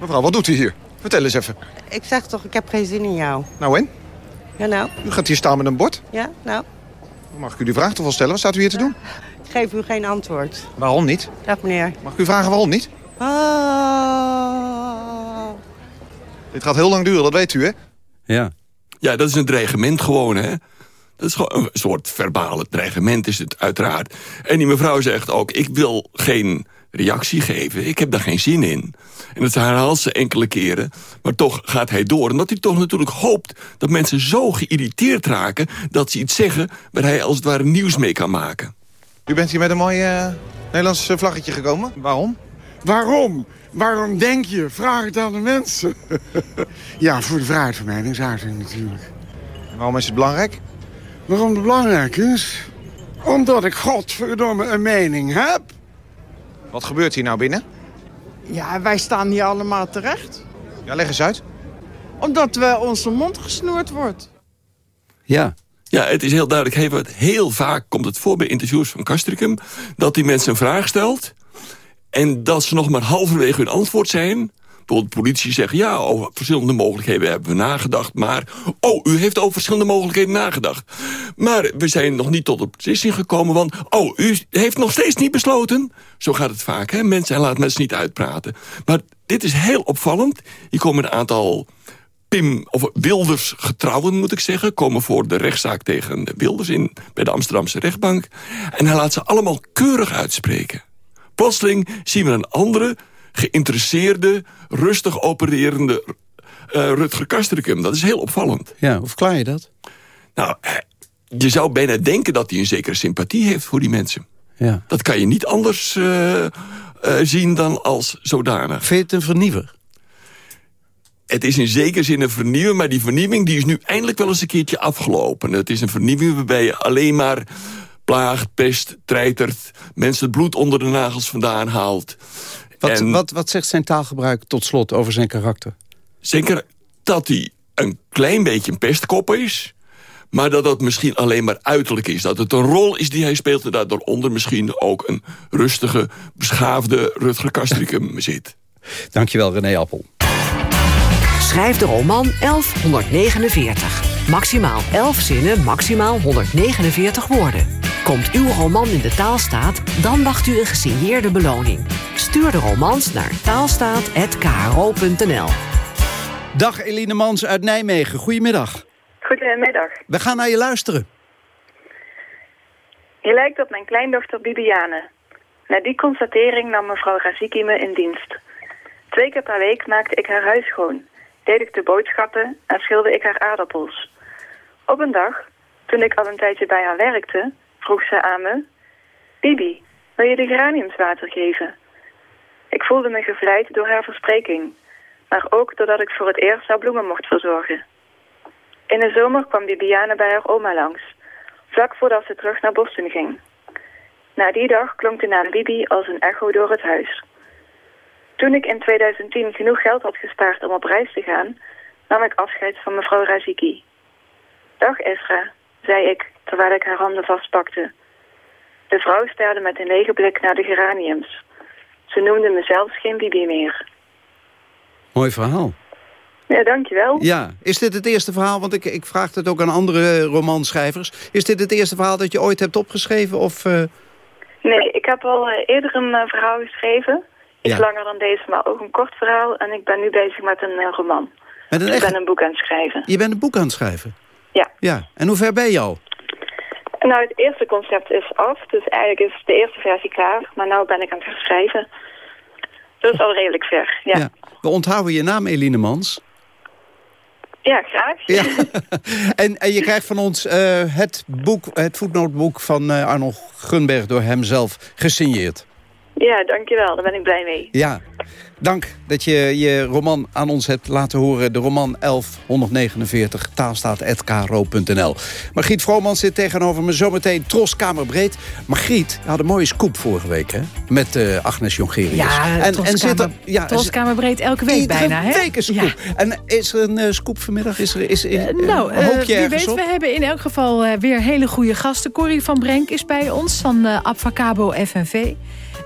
Speaker 26: Mevrouw, wat doet u hier? Vertel eens even.
Speaker 28: ik zeg toch, ik heb geen zin in jou.
Speaker 26: Nou en?
Speaker 28: Ja, nou?
Speaker 26: U gaat hier staan met een bord.
Speaker 28: Ja, nou?
Speaker 26: Mag ik u die vraag toch wel stellen? Wat staat u hier te doen?
Speaker 28: Ik geef u geen antwoord.
Speaker 26: Waarom niet?
Speaker 28: Dag meneer.
Speaker 26: Mag ik u vragen waarom niet?
Speaker 28: Oh.
Speaker 26: Dit gaat heel lang duren, dat weet u, hè?
Speaker 11: Ja.
Speaker 24: Ja, dat is een dreigement gewoon, hè. Dat is gewoon een soort verbale dreigement is het uiteraard. En die mevrouw zegt ook, ik wil geen reactie geven. Ik heb daar geen zin in. En dat herhaalt ze enkele keren. Maar toch gaat hij door. Omdat hij toch natuurlijk hoopt dat mensen zo geïrriteerd raken... dat ze iets zeggen waar hij als het ware nieuws mee kan maken.
Speaker 26: U bent hier met een mooi eh, Nederlands eh, vlaggetje gekomen. Waarom?
Speaker 29: Waarom? Waarom denk je? Vraag het aan de mensen. [laughs] ja, voor de vrijheid van meningsuiting natuurlijk.
Speaker 26: Waarom is het belangrijk?
Speaker 29: Waarom het belangrijk is? Omdat ik godverdomme een mening heb.
Speaker 26: Wat gebeurt hier nou binnen?
Speaker 28: Ja, wij staan hier allemaal terecht.
Speaker 26: Ja, leg eens uit.
Speaker 28: Omdat we onze mond gesnoerd wordt.
Speaker 11: Ja.
Speaker 24: Ja, het is heel duidelijk. Heel, heel vaak komt het voor bij interviews van Castricum... dat die mensen een vraag stelt... en dat ze nog maar halverwege hun antwoord zijn... Bijvoorbeeld de politie zegt, ja, over verschillende mogelijkheden hebben we nagedacht. Maar, oh, u heeft over verschillende mogelijkheden nagedacht. Maar we zijn nog niet tot een beslissing gekomen, want, oh, u heeft nog steeds niet besloten. Zo gaat het vaak, hè. Mensen, en laat mensen niet uitpraten. Maar dit is heel opvallend. Hier komen een aantal Pim, of Wilders getrouwen moet ik zeggen... komen voor de rechtszaak tegen Wilders in, bij de Amsterdamse rechtbank. En hij laat ze allemaal keurig uitspreken. Plotseling zien we een andere, geïnteresseerde... rustig opererende uh, Rutger Kastrikum. Dat is heel opvallend.
Speaker 11: Ja, hoe verklaar je dat?
Speaker 24: Nou, je zou bijna denken dat hij een zekere sympathie heeft voor die mensen.
Speaker 11: Ja.
Speaker 24: Dat kan je niet anders uh, uh, zien dan als zodanig.
Speaker 11: Vind je het een verniever?
Speaker 24: het is in zekere zin een vernieuwing... maar die vernieuwing die is nu eindelijk wel eens een keertje afgelopen. Het is een vernieuwing waarbij je alleen maar plaagt, pest, treitert... mensen het bloed onder de nagels vandaan haalt.
Speaker 11: Wat,
Speaker 24: En
Speaker 11: wat, wat zegt zijn taalgebruik tot slot over zijn karakter?
Speaker 24: Zeker dat hij een klein beetje een pestkop is... maar dat dat misschien alleen maar uiterlijk is. Dat het een rol is die hij speelt... en dat daaronder misschien ook een rustige, beschaafde Rutger Kastricum [laughs] zit.
Speaker 11: Dankjewel, René Appel.
Speaker 21: Schrijf de roman 1149. Maximaal 11 zinnen, maximaal 149 woorden. Komt uw roman in de taalstaat, dan wacht u een gesigneerde beloning. Stuur de romans naar taalstaat.kro.nl
Speaker 11: Dag Eline Mans uit Nijmegen, goedemiddag.
Speaker 30: Goedemiddag.
Speaker 11: We gaan naar je luisteren.
Speaker 30: Je lijkt op mijn kleindochter Bibiane. Na die constatering nam mevrouw Raziki me in dienst. Twee keer per week maakte ik haar huis schoon, deed ik de boodschappen en schilde ik haar aardappels. Op een dag, toen ik al een tijdje bij haar werkte, vroeg ze aan me... Bibi, wil je de geraniums water geven? Ik voelde me gevleid door haar verspreking, maar ook doordat ik voor het eerst haar bloemen mocht verzorgen. In de zomer kwam Bibiane bij haar oma langs, vlak voordat ze terug naar Boston ging. Na die dag klonk de naam Bibi als een echo door het huis. Toen ik in 2010 genoeg geld had gespaard om op reis te gaan, nam ik afscheid van mevrouw Raziki. Dag Esra, zei ik, terwijl ik haar handen vastpakte. De vrouw staarde met een lege blik naar de geraniums. Ze noemde me zelfs geen Bibi meer.
Speaker 11: Mooi verhaal.
Speaker 30: Ja, dankjewel.
Speaker 11: Ja, is dit het eerste verhaal, want ik, ik vraag het ook aan andere romanschrijvers. Is dit het eerste verhaal dat je ooit hebt opgeschreven? Of, uh...
Speaker 30: Nee, ik heb al uh, eerder een verhaal geschreven. Iets
Speaker 11: Ja.
Speaker 30: langer dan deze, maar ook een kort verhaal. En ik ben nu bezig met een roman.
Speaker 11: Met een
Speaker 30: ik
Speaker 11: echt-
Speaker 30: ben een boek aan het schrijven.
Speaker 11: Je bent een boek aan het schrijven?
Speaker 30: Ja.
Speaker 11: Ja, en hoe ver ben je al?
Speaker 30: Nou, het eerste concept is af. Dus eigenlijk is de eerste versie klaar. Maar nu ben ik aan het herschrijven. Dus al redelijk ver, ja. Ja,
Speaker 11: We onthouden je naam, Eline Mans.
Speaker 30: graag.
Speaker 11: Ja. [laughs] en, en je krijgt van ons eh, het, boek, het voetnootboek van eh, Arno Gunberg... door hemzelf gesigneerd.
Speaker 30: Ja, dankjewel. Daar ben ik blij mee.
Speaker 11: Ja, dank dat je je roman aan ons hebt laten horen. De roman 1149, taalstaat.kro.nl. Margriet Vromans zit tegenover me zometeen Tros Kamerbreed. Margriet had een mooie scoop vorige week, hè? Met eh, Agnes Jongerius.
Speaker 31: Ja, Troskamer- Troskamerbreed elke week bijna, hè?
Speaker 11: week een scoop. En is er een eh, scoop vanmiddag? Is er, is, er- eh,
Speaker 31: Nou,
Speaker 11: hoop je
Speaker 31: wie weet,
Speaker 11: op?
Speaker 31: we hebben in elk geval eh, weer hele goede gasten. Corrie van Brenk is bij ons van eh Abfacabo FNV.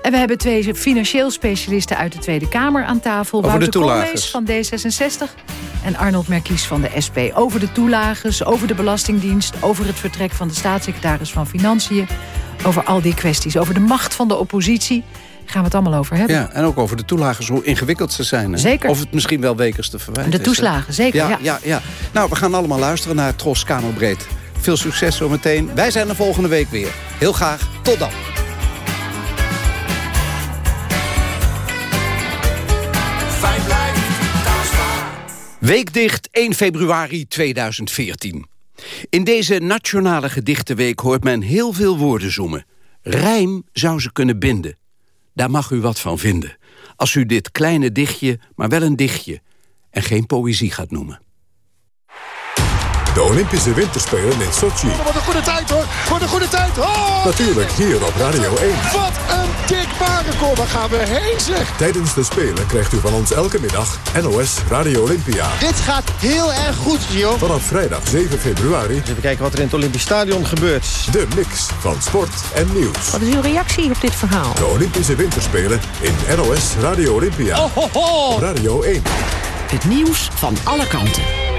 Speaker 31: En we hebben twee financieel specialisten uit de Tweede Kamer aan tafel.
Speaker 11: Over de
Speaker 31: Wouter
Speaker 11: toelagers.
Speaker 31: Koolmees van D66 en Arnold Merkies van de SP. Over de toelagers, over de Belastingdienst... over het vertrek van de staatssecretaris van Financiën... over al die kwesties, over de macht van de oppositie... gaan we het allemaal over hebben.
Speaker 11: Ja, en ook over de toelagers, hoe ingewikkeld ze zijn. Hè?
Speaker 31: Zeker.
Speaker 11: Of het misschien wel wekers te verwijten
Speaker 31: De
Speaker 11: is,
Speaker 31: toeslagen, zeker,
Speaker 11: Ja,
Speaker 31: ja.
Speaker 11: ja, ja. Nou, we gaan allemaal luisteren naar Tros Kamerbreed. Veel succes zometeen. Wij zijn er volgende week weer. Heel graag. Tot dan. Weekdicht 1 februari 2014. In deze Nationale Gedichtenweek hoort men heel veel woorden zoemen. Rijm zou ze kunnen binden. Daar mag u wat van vinden. Als u dit kleine dichtje, maar wel een dichtje... en geen poëzie gaat noemen.
Speaker 32: De Olympische Winterspelen in Sochi.
Speaker 29: Wat een goede tijd hoor. Wat een goede tijd. Oh!
Speaker 32: Natuurlijk hier op Radio 1.
Speaker 29: Wat een Waar gaan we heen zeg.
Speaker 32: Tijdens de Spelen krijgt u van ons elke middag NOS Radio Olympia.
Speaker 27: Dit gaat heel erg goed, Gio.
Speaker 32: Vanaf vrijdag 7 februari.
Speaker 27: Even kijken wat er in het Olympisch Stadion gebeurt.
Speaker 32: De mix van sport en nieuws.
Speaker 33: Wat is uw reactie op dit verhaal?
Speaker 32: De Olympische Winterspelen in NOS Radio Olympia.
Speaker 33: Oh, ho, ho.
Speaker 32: Radio 1.
Speaker 33: Het nieuws van alle kanten.